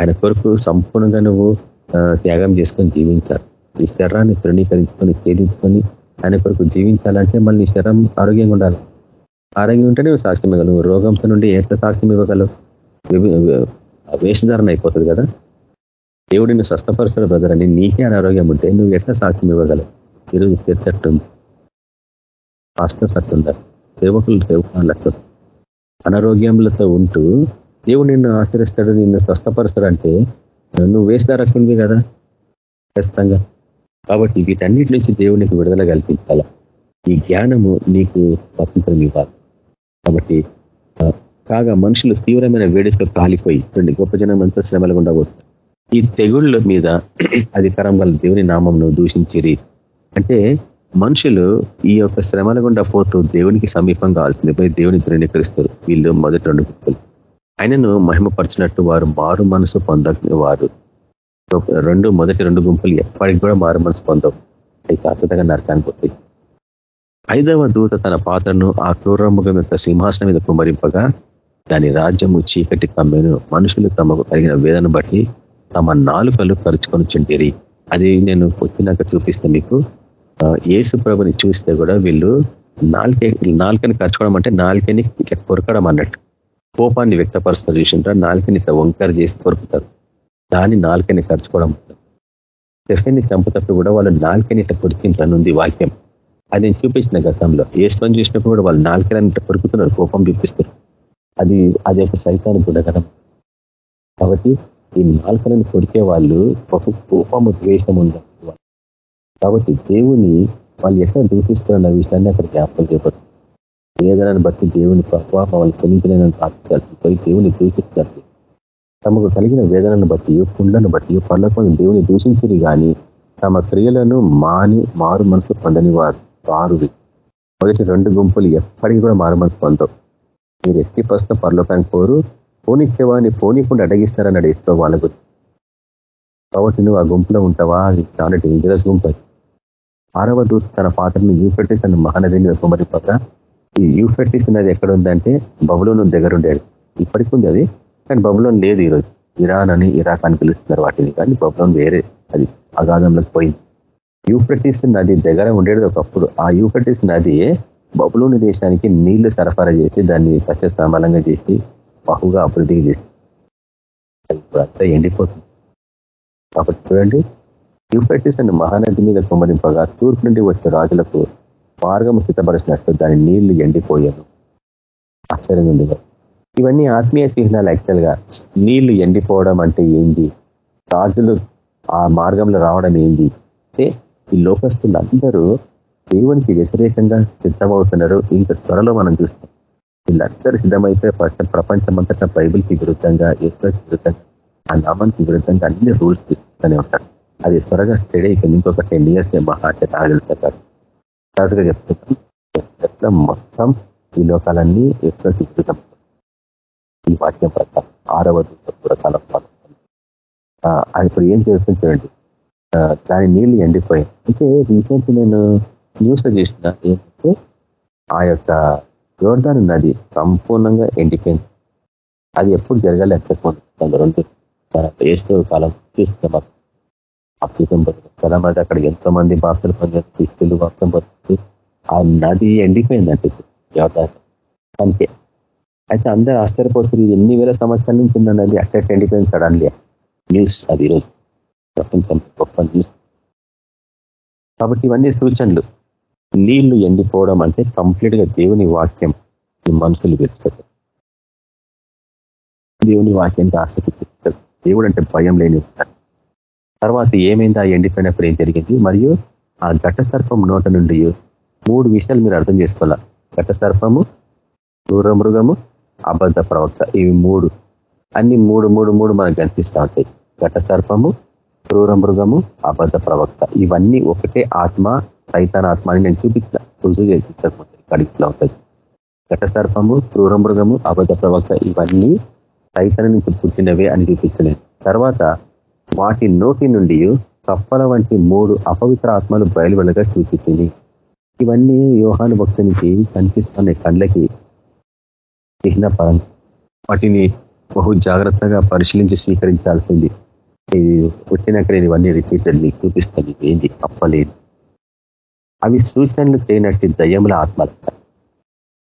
ఆయన కొరకు సంపూర్ణంగా నువ్వు త్యాగం చేసుకొని జీవించాలి. ఈ శరీరాన్ని తృణీకరించుకొని ఛేదించుకొని ఆయన కొరకు జీవించాలంటే మళ్ళీ శరం ఆరోగ్యంగా ఉండాలి. ఆరోగ్యం ఉంటేనే సాక్ష్యం ఇవ్వగలవు. రోగంతో నుండి ఎంత సాక్ష్యం ఇవ్వగలవు? వేషధారణ అయిపోతుంది కదా? దేవుడు నువ్వు స్వస్థపరుస్తాడు బ్రదర్ అని నీకే అనారోగ్యం ఉంటే నువ్వు ఎట్లా సాక్ష్యం ఇవ్వగలవు? ఈరోజు తీర్చట్టుంది పాస్టర్స్ అట్లుండాలి సేవకులు సేవకులు అనారోగ్యములతో ఉంటూ దేవుడు నిన్ను ఆశ్రయిస్తాడు నిన్ను స్వస్థపరుస్తాడంటే నువ్వు వేషధారకుంది కదా? ఖచ్చితంగా. కాబట్టి వీటన్నిటి నుంచి దేవునికి విడుదల కల్పించాల? ఈ జ్ఞానము నీకు స్వతంత్రం ఇవ్వాలి. కాబట్టి కాగా మనుషులు తీవ్రమైన వేడితో కాలిపోయి రెండు గొప్ప జనం అంతా శ్రమలు ఉండబోతుంది ఈ తెగుళ్ళ మీద అధికారం గల దేవుని నామంను దూషించిరి. అంటే మనుషులు ఈ యొక్క శ్రమల గుండా పోతూ దేవునికి సమీపం కావాల్సింది పోయి దేవుని ధృణీకరిస్తారు వీళ్ళు మొదటి రెండు గుంపులు ఆయనను మహిమపరిచినట్టు వారు మారు మనసు పొంద వారు. రెండు మొదటి రెండు గుంపులు ఎప్పటికి కూడా మారు మనసు పొందవు. అవి కాకపోతే నరకానికి పోతాయి. ఐదవ దూత తన పాత్రను ఆ క్రూరముఖం యొక్క సింహాసనం మీద కుమరింపగా దాని రాజ్యము చీకటి కమ్మెను మనుషులు తమకు కలిగిన వేదన బట్టి తమ నాలుకలు పరుచుకొని చుంటేరి. అది నేను వచ్చినాక చూపిస్తే మీకు ఏసు ప్రభుని చూస్తే కూడా వీళ్ళు నాలుకే నాలుకని ఖర్చుకోవడం అంటే నాలుకని ఇట్లా కొరకడం అన్నట్టు. కోపాన్ని వ్యక్తపరుస్తారు చూసింటారు నాలుకని ఇట్లా వంకర చేసి కొరుకుతారు. దాన్ని నాలుకని ఖర్చుకోవడం స్టెఫెన్ని చంపుతప్పుడు కూడా వాళ్ళు నాలుకని ఇట్లా కొరికింటనుంది వాక్యం. అది నేను చూపించిన గతంలో. ఏ స్పంజ్ చూసినప్పుడు కూడా వాళ్ళు నాలుకని ఇట్లా కొరుకుతున్నారు కోపం చూపిస్తారు అది అది ఒక సైతాన్ని గుణగణం. కాబట్టి ఈ నాలుకలను కొరికే వాళ్ళు ఒక కోపము ద్వేషం ఉంది కాబట్టి దేవుని వాళ్ళు ఎట్లా దూషిస్తున్న విషయాన్ని అక్కడ జ్ఞాపకం చేయబడుతుంది వేదనను బట్టి దేవుని ప్రభావం వాళ్ళు కొనించలేని ప్రార్థించాల్సి పోయి దేవుని దూషిస్తారు తమకు కలిగిన వేదనను బట్టి పుండ్లను బట్టి పర్లకు దేవుని దూషించిరి కానీ తమ క్రియలను మాని మారు మనసు పొందని వారు వారు మొదటి రెండు గుంపులు ఎప్పటికీ కూడా మారు మనసు పొందవు. మీరు ఎత్తి ప్రశ్న పరలోకానికి పోరు పోనిచ్చేవాడిని పోనీకుండా అడగిస్తారని అడిగిస్తావు వాళ్ళ గురించి. కాబట్టి నువ్వు ఆ గుంపులో ఉంటావా? అది చాలా డేంజరస్ గుంపు ఆరవ దూత తన పాత్రను యూఫెటిస్ అని మహానదిని వెప్పమరిపోక ఈ యూఫెటిస్ అనేది ఎక్కడ ఉందంటే బబులోను దగ్గర ఉండేది. ఇప్పటికి ఉంది అది. కానీ బబులోన్ లేదు ఈరోజు. ఇరాన్ అని ఇరాక్ అని పిలుస్తున్నారు వాటిని కానీ బబులోన్ వేరే అది అగాధంలోకి పోయింది. యూప్రటిస్ నది దగ్గర ఉండేది ఒకప్పుడు. ఆ యూప్రటిస్ నది బబులోని దేశానికి నీళ్ళు సరఫరా చేసి దాన్ని సస్యస్థామలంగా చేసి బహుగా అభివృద్ధికి చేసి అంతా ఎండిపోతుంది. కాబట్టి చూడండి యూప్రటిస్ అని మహానది మీద కుమరింపగా తూర్పు నుండి వచ్చే రాజులకు మార్గం సిద్ధపరిచినట్టు దాని నీళ్ళు ఎండిపోయాను ఆశ్చర్యంగా ఉంది ఇవన్నీ ఆత్మీయ చిహ్నాలు యాక్చువల్గా నీళ్ళు ఎండిపోవడం అంటే ఏంది? రాజులు ఆ మార్గంలో రావడం ఏంది? అంటే ఈ లోకస్తులందరూ దేవునికి వ్యతిరేకంగా సిద్ధమవుతున్నారు. ఇంత త్వరలో మనం చూస్తాం. వీళ్ళందరూ సిద్ధమైపోయి ప్రపంచమంతటా బైబిల్కి విరుద్ధంగా ఎస్ఎస్ విరుద్ధంగా ఆ నామానికి విరుద్ధంగా అన్ని రూల్స్ తీసుకునే ఉంటారు. అది త్వరగా స్టడీ ఇక ఇంకొక టెన్ ఇయర్స్ మహాచ ఆగలుగుతారు రాజుగా చెప్తున్నాం మొత్తం ఈ లోకాలన్నీ ఎక్కువ విరుద్ధం. ఈ వాక్యం ప్రకారం ఆరవ పురకాలం ఇప్పుడు ఏం చేస్తుంది చూడండి. దాని నీళ్ళు ఎండిపోయాయి. అయితే రీసెంట్ నేను న్యూస్లో చేసిన ఏంటంటే ఆ యొక్క యోర్దాన్ నది సంపూర్ణంగా ఎండిపోయింది. అది ఎప్పుడు జరగాలి రెండు వేస్తూ కాలం చూస్తాం అద్భుతం కదా మరి అక్కడ ఎంతో మంది బాప్తులు పొందారు శిష్యులు మొత్తం పడుతుంది ఆ నది ఎండిపోయిందంటే యోర్దాన్. అంతే అయితే అందరూ ఆశ్చర్యపోతుంది ఎన్ని వేల సంవత్సరాల నుంచి ఉందండి నది అట్ట ఎండిపోయింది సడన్లీ న్యూస్ అది ఈరోజు. ప్రపంచం గొప్ప న్యూస్ కాబట్టి ఇవన్నీ సూచనలు. నీళ్ళు ఎండిపోవడం అంటే కంప్లీట్గా దేవుని వాక్యం ఈ మనుషులు పెట్టుకోరు దేవుని వాక్యానికి ఆసక్తి దేవుడు అంటే భయం లేని తర్వాత ఏమైంది? ఆ ఎండిపోయినప్పుడు ఏం జరిగింది? మరియు ఆ ఘటసర్పం నోట నుండి మూడు విషయాలు మీరు అర్థం చేసుకోవాలా? ఘటసర్పము దూరమృగము క్రూర మృగము అబద్ధ ప్రవక్త. ఇవి మూడు. అన్ని మూడు మూడు మూడు మనకు కనిపిస్తూ ఉంటాయి. ఘట సర్పము క్రూర మృగము అబద్ధ ప్రవక్త. ఇవన్నీ ఒకటే ఆత్మ సైతాన్ ఆత్మ అని నేను చూపించిన రుజువు చేయించకపోతే కడిగిలో ఉంటుంది. ఘట సర్పము క్రూర మృగము అబద్ధ ప్రవక్త ఇవన్నీ సైతన నుంచి పుట్టినవే అని చూపించలేదు. తర్వాత వాటి నోటి నుండి కప్పల వంటి మూడు అపవిత్ర ఆత్మలు బయలువెళ్ళగా చూపించింది. ఇవన్నీ యోహాను భక్తునికి కనిపిస్తున్నాయి కళ్ళకి చిహ్న వాటిని బహు జాగ్రత్తగా పరిశీలించి స్వీకరించాల్సింది. ఇది పుట్టినాక నేను ఇవన్నీ రిపీటెడ్ మీకు చూపిస్తాను. ఏంది? తప్పలేదు. అవి సూచనలు చేయనట్టు దయ్యముల ఆత్మహత్య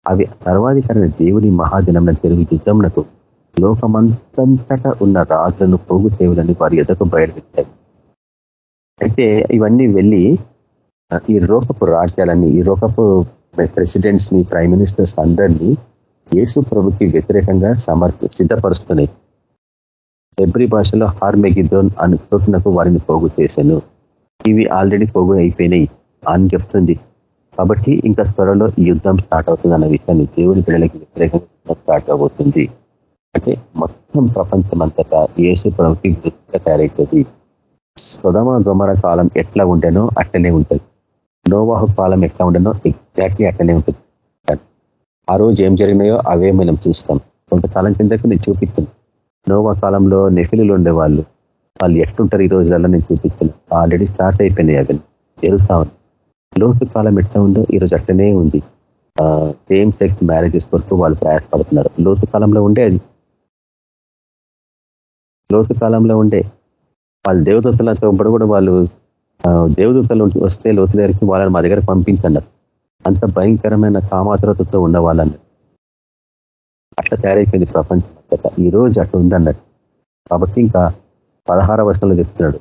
అవి సర్వాధికారైన దేవుని మహాదినం తెలుగు యుద్ధమునకు లోకమంతంతట ఉన్న రాజులను పోగు చేయాలని వారి ఎదకు బయటపెట్టాయి అయితే ఇవన్నీ వెళ్ళి ఈ రోకపు రాజ్యాలని ఈ రోకపు ప్రెసిడెంట్స్ని ప్రైమ్ మినిస్టర్స్ అందరినీ యేసు ప్రభుకి వ్యతిరేకంగా సమర్థ సిద్ధపరుస్తున్నాయి ఎబ్రి భాషలో హార్మెగిద్దోన్ అని చోటునకు వారిని పోగు చేశాను. ఇవి ఆల్రెడీ పోగు అయిపోయినాయి అని చెప్తుంది. కాబట్టి ఇంకా త్వరలో యుద్ధం స్టార్ట్ అవుతుంది అన్న విషయాన్ని దేవుని పిల్లలకి వ్యతిరేకంగా స్టార్ట్ అవబోతుంది అంటే మొత్తం ప్రపంచం అంతటా యేసు ప్రభుకి గుర్తుగా తయారవుతుంది సుధమ గొమర కాలం ఎట్లా ఉండేనో అట్లనే ఉంటుంది. నోవాహు కాలం ఎట్లా ఉండేనో ఎగ్జాక్ట్లీ అట్లనే ఉంటుంది. ఆ రోజు ఏం జరిగినాయో అవే మనం చూస్తాం. కొంతకాలం కిందకు నేను చూపిస్తాను నోవా కాలంలో నెఫిలులు ఉండేవాళ్ళు. వాళ్ళు ఎట్లుంటారు ఈ రోజులలో నేను చూపిస్తాను ఆల్రెడీ స్టార్ట్ అయిపోయినాయి అవి. జరుగుతా ఉంది. లోతు కాలం ఎట్లా ఉందో ఈరోజు అట్లనే ఉంది. సేమ్ సెక్స్ మ్యారేజెస్ కొరకు వాళ్ళు ప్రయాసపడుతున్నారు. లోతు కాలంలో ఉండే అది. లోతు కాలంలో ఉండే వాళ్ళు దేవదూతలతో కూడా వాళ్ళు దేవదూతలు వస్తే లోతు దగ్గరికి వాళ్ళని మా దగ్గర పంపించన్నారు. అంత భయంకరమైన కామాతరతతో ఉన్న వాళ్ళని అట్లా తయారైపోయింది ప్రపంచం. ఈ రోజు అట్లా ఉందన్నట్టు. కాబట్టి ఇంకా పదహార వర్షంలో చెప్తున్నాడు.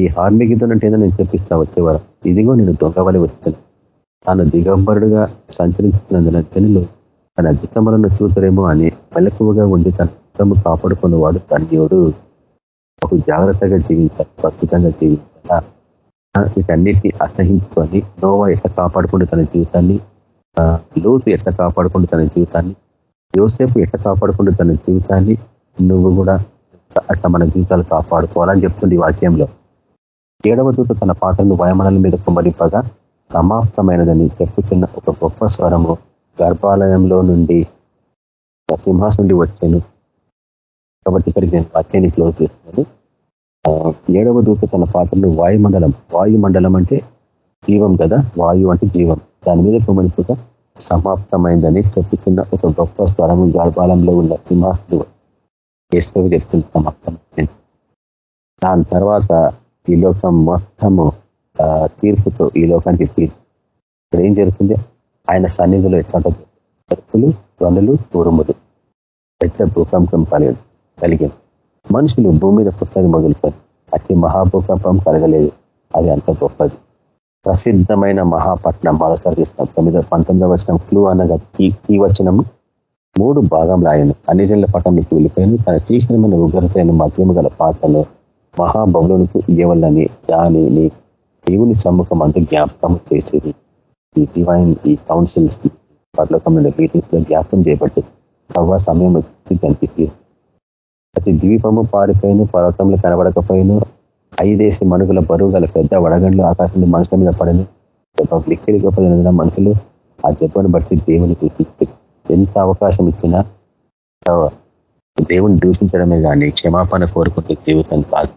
ఈ హార్మిగిద్దం అంటే ఏదో నేను చెప్పిస్తా వచ్చేవారు ఇదిగో నేను దొంగవలి వచ్చాను. తాను దిగంబరుడుగా సంచరించినందున తెలుగు తన అధికములను చూతురేమో అని మెలకువగా ఉండి తన ఇష్టము కాపాడుకున్నవాడు ధన్యుడు. ఒక జాగ్రత్తగా జీవించాలి. ప్రస్తుతంగా జీవించాలా? వీటన్నిటిని అసహించుకొని నోవా ఎట్లా కాపాడుకుంటూ తన జీవితాన్ని? లోతు ఎట్లా కాపాడుకుంటూ తన జీవితాన్ని? యోసేపు ఎట్లా కాపాడుకుంటూ తన జీవితాన్ని? నువ్వు కూడా అట్లా మన జీవితాలు కాపాడుకోవాలని చెప్తుంది వాక్యంలో. ఏడవ దూత తన పాత్రను వయమనల మీద కుమరింపగా సమాప్తమైనదని చెప్పుతున్న ఒక గొప్ప స్వరము గర్భాలయంలో నుండి సింహాస్ నుండి వచ్చాను. కాబట్టి ఇక్కడికి నేను వాక్యాన్ని క్లోజ్ చేస్తున్నాను. ఏడవ దూత తన పాత్రను వాయుమండలం. వాయుమండలం అంటే జీవం కదా? వాయువు అంటే జీవం. దాని మీద కుమరిపుగా సమాప్తమైందని చెప్పుతున్న ఒక గొప్ప స్వరము గర్భాలంలో ఉన్న సింహాసుడు వేస్తూ చెప్తుంది సమాప్తం దాని తర్వాత ఈ లోకం మొత్తము తీర్పుతో ఈ లోకానికి తీర్పు. ఇక్కడ ఏం జరుగుతుంది? ఆయన సన్నిధిలో ఎట్లాంటి తప్పులు ధ్వనులు ఉరుములు పెద్ద భూకంపం కలిగింది కలిగింది. మనుషులు భూమి మీద పుట్టని మొదలుకొని అతి మహాభూకంపం కలగలేదు. అది అంత గొప్పది. ప్రసిద్ధమైన మహాపట్నం మరోసారి చూస్తాం తొమ్మిదో పంతొమ్మిదవ వచనం క్లూ అనగా ఈ వచనం మూడు భాగంలో ఆయన అన్ని పట్టణంలోకి వెళ్ళిపోయింది. తన తీక్షణమైన ఉగ్రతైన మధ్యము గల పాత్రలో మహాబబులకు ఇవ్వాలని దానిని దేవుని సమ్ముఖం అంతా జ్ఞాపకం చేసేది. ఈ డివైన్ ఈ కౌన్సిల్స్ పర్లోకమైన మీటింగ్స్లో జ్ఞాపకం చేయబట్టి ప్రవ్వ సమయం కనిపిస్తుంది ప్రతి ద్వీపము పారిపోయిన పర్వతంలో కనబడకపోయిను. ఐదేసి మనుగుల బరువు గల పెద్ద వడగండ్లు ఆకాశం మనుషుల మీద పడని. లిక్కిడి గొప్ప మనుషులు ఆ దెబ్బను బట్టి దేవుని చూపిస్తే ఎంత అవకాశం ఇచ్చినా దేవుని దూషించడమే కానీ క్షమాపణ కోరుకుంటే జీవితం కాదు.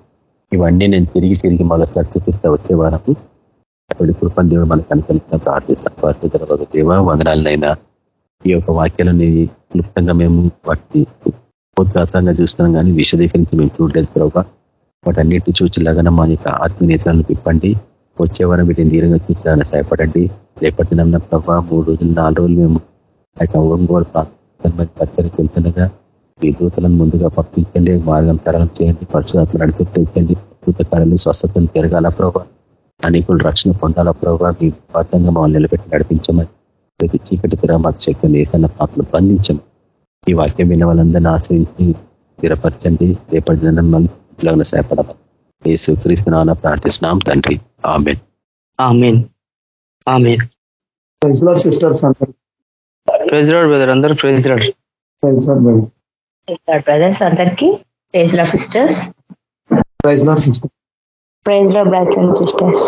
ఇవన్నీ నేను తిరిగి తిరిగి మొదటిసారి చూపిస్తా వచ్చే వరకు అప్పుడు కృపణ దేవుడు మనకు అనుకరించిన ప్రార్థిస్తాను. దేవ వందనాలనైనా ఈ యొక్క వాక్యాలని క్లుప్తంగా మేము వాటిని ఉత్ఘాతంగా చూస్తున్నాం కానీ విశదీకరించి మేము చూడలేదు ప్రభావ వాటన్నిటిని చూచిలాగా మా యొక్క ఆత్మీయతలను తిప్పండి. వచ్చే వారం వీటిని ధీరంగా చూసేలాగా సహాయపడండి. రేపటి నమ్మిన ప్రభావ మూడు రోజులు నాలుగు రోజులు మేము ఆ యొక్క ఒంగోలు పరిచయకి వెళ్తుండగా ఈ దూతలను ముందుగా పంపించండి. మార్గం తరలం చేయండి. పరిశుభాత్మ నడిపించండి అద్భుతకాలను స్వస్థతను పెరగాల ప్రభావ అనేకులు రక్షణ పొందాల ప్రభావ మీ పాతంగా మమ్మల్ని నిలబెట్టి నడిపించమని. ప్రతి చీకటి కూడా మాకు శక్తిని ఏసన్న పాత్రలు బంధించమని. ఈ వాక్యం విన్న వాళ్ళందరినీ ఆశ్రయించి స్థిరపరచండి. రేపటి దినం మళ్ళీ సహాయపడమని యేసు ప్రార్థిస్తున్నాం తండ్రి. Amen. Amen. Amen. Sisters praise lord brother అందరూ ప్రైజ్ రాడ్ బ్రదర్స్ అందరికీ ప్రైజ్లో సిస్టర్స్. Praise lord sister. ప్రైజ్లో బ్రదర్స్ అండ్ సిస్టర్స్.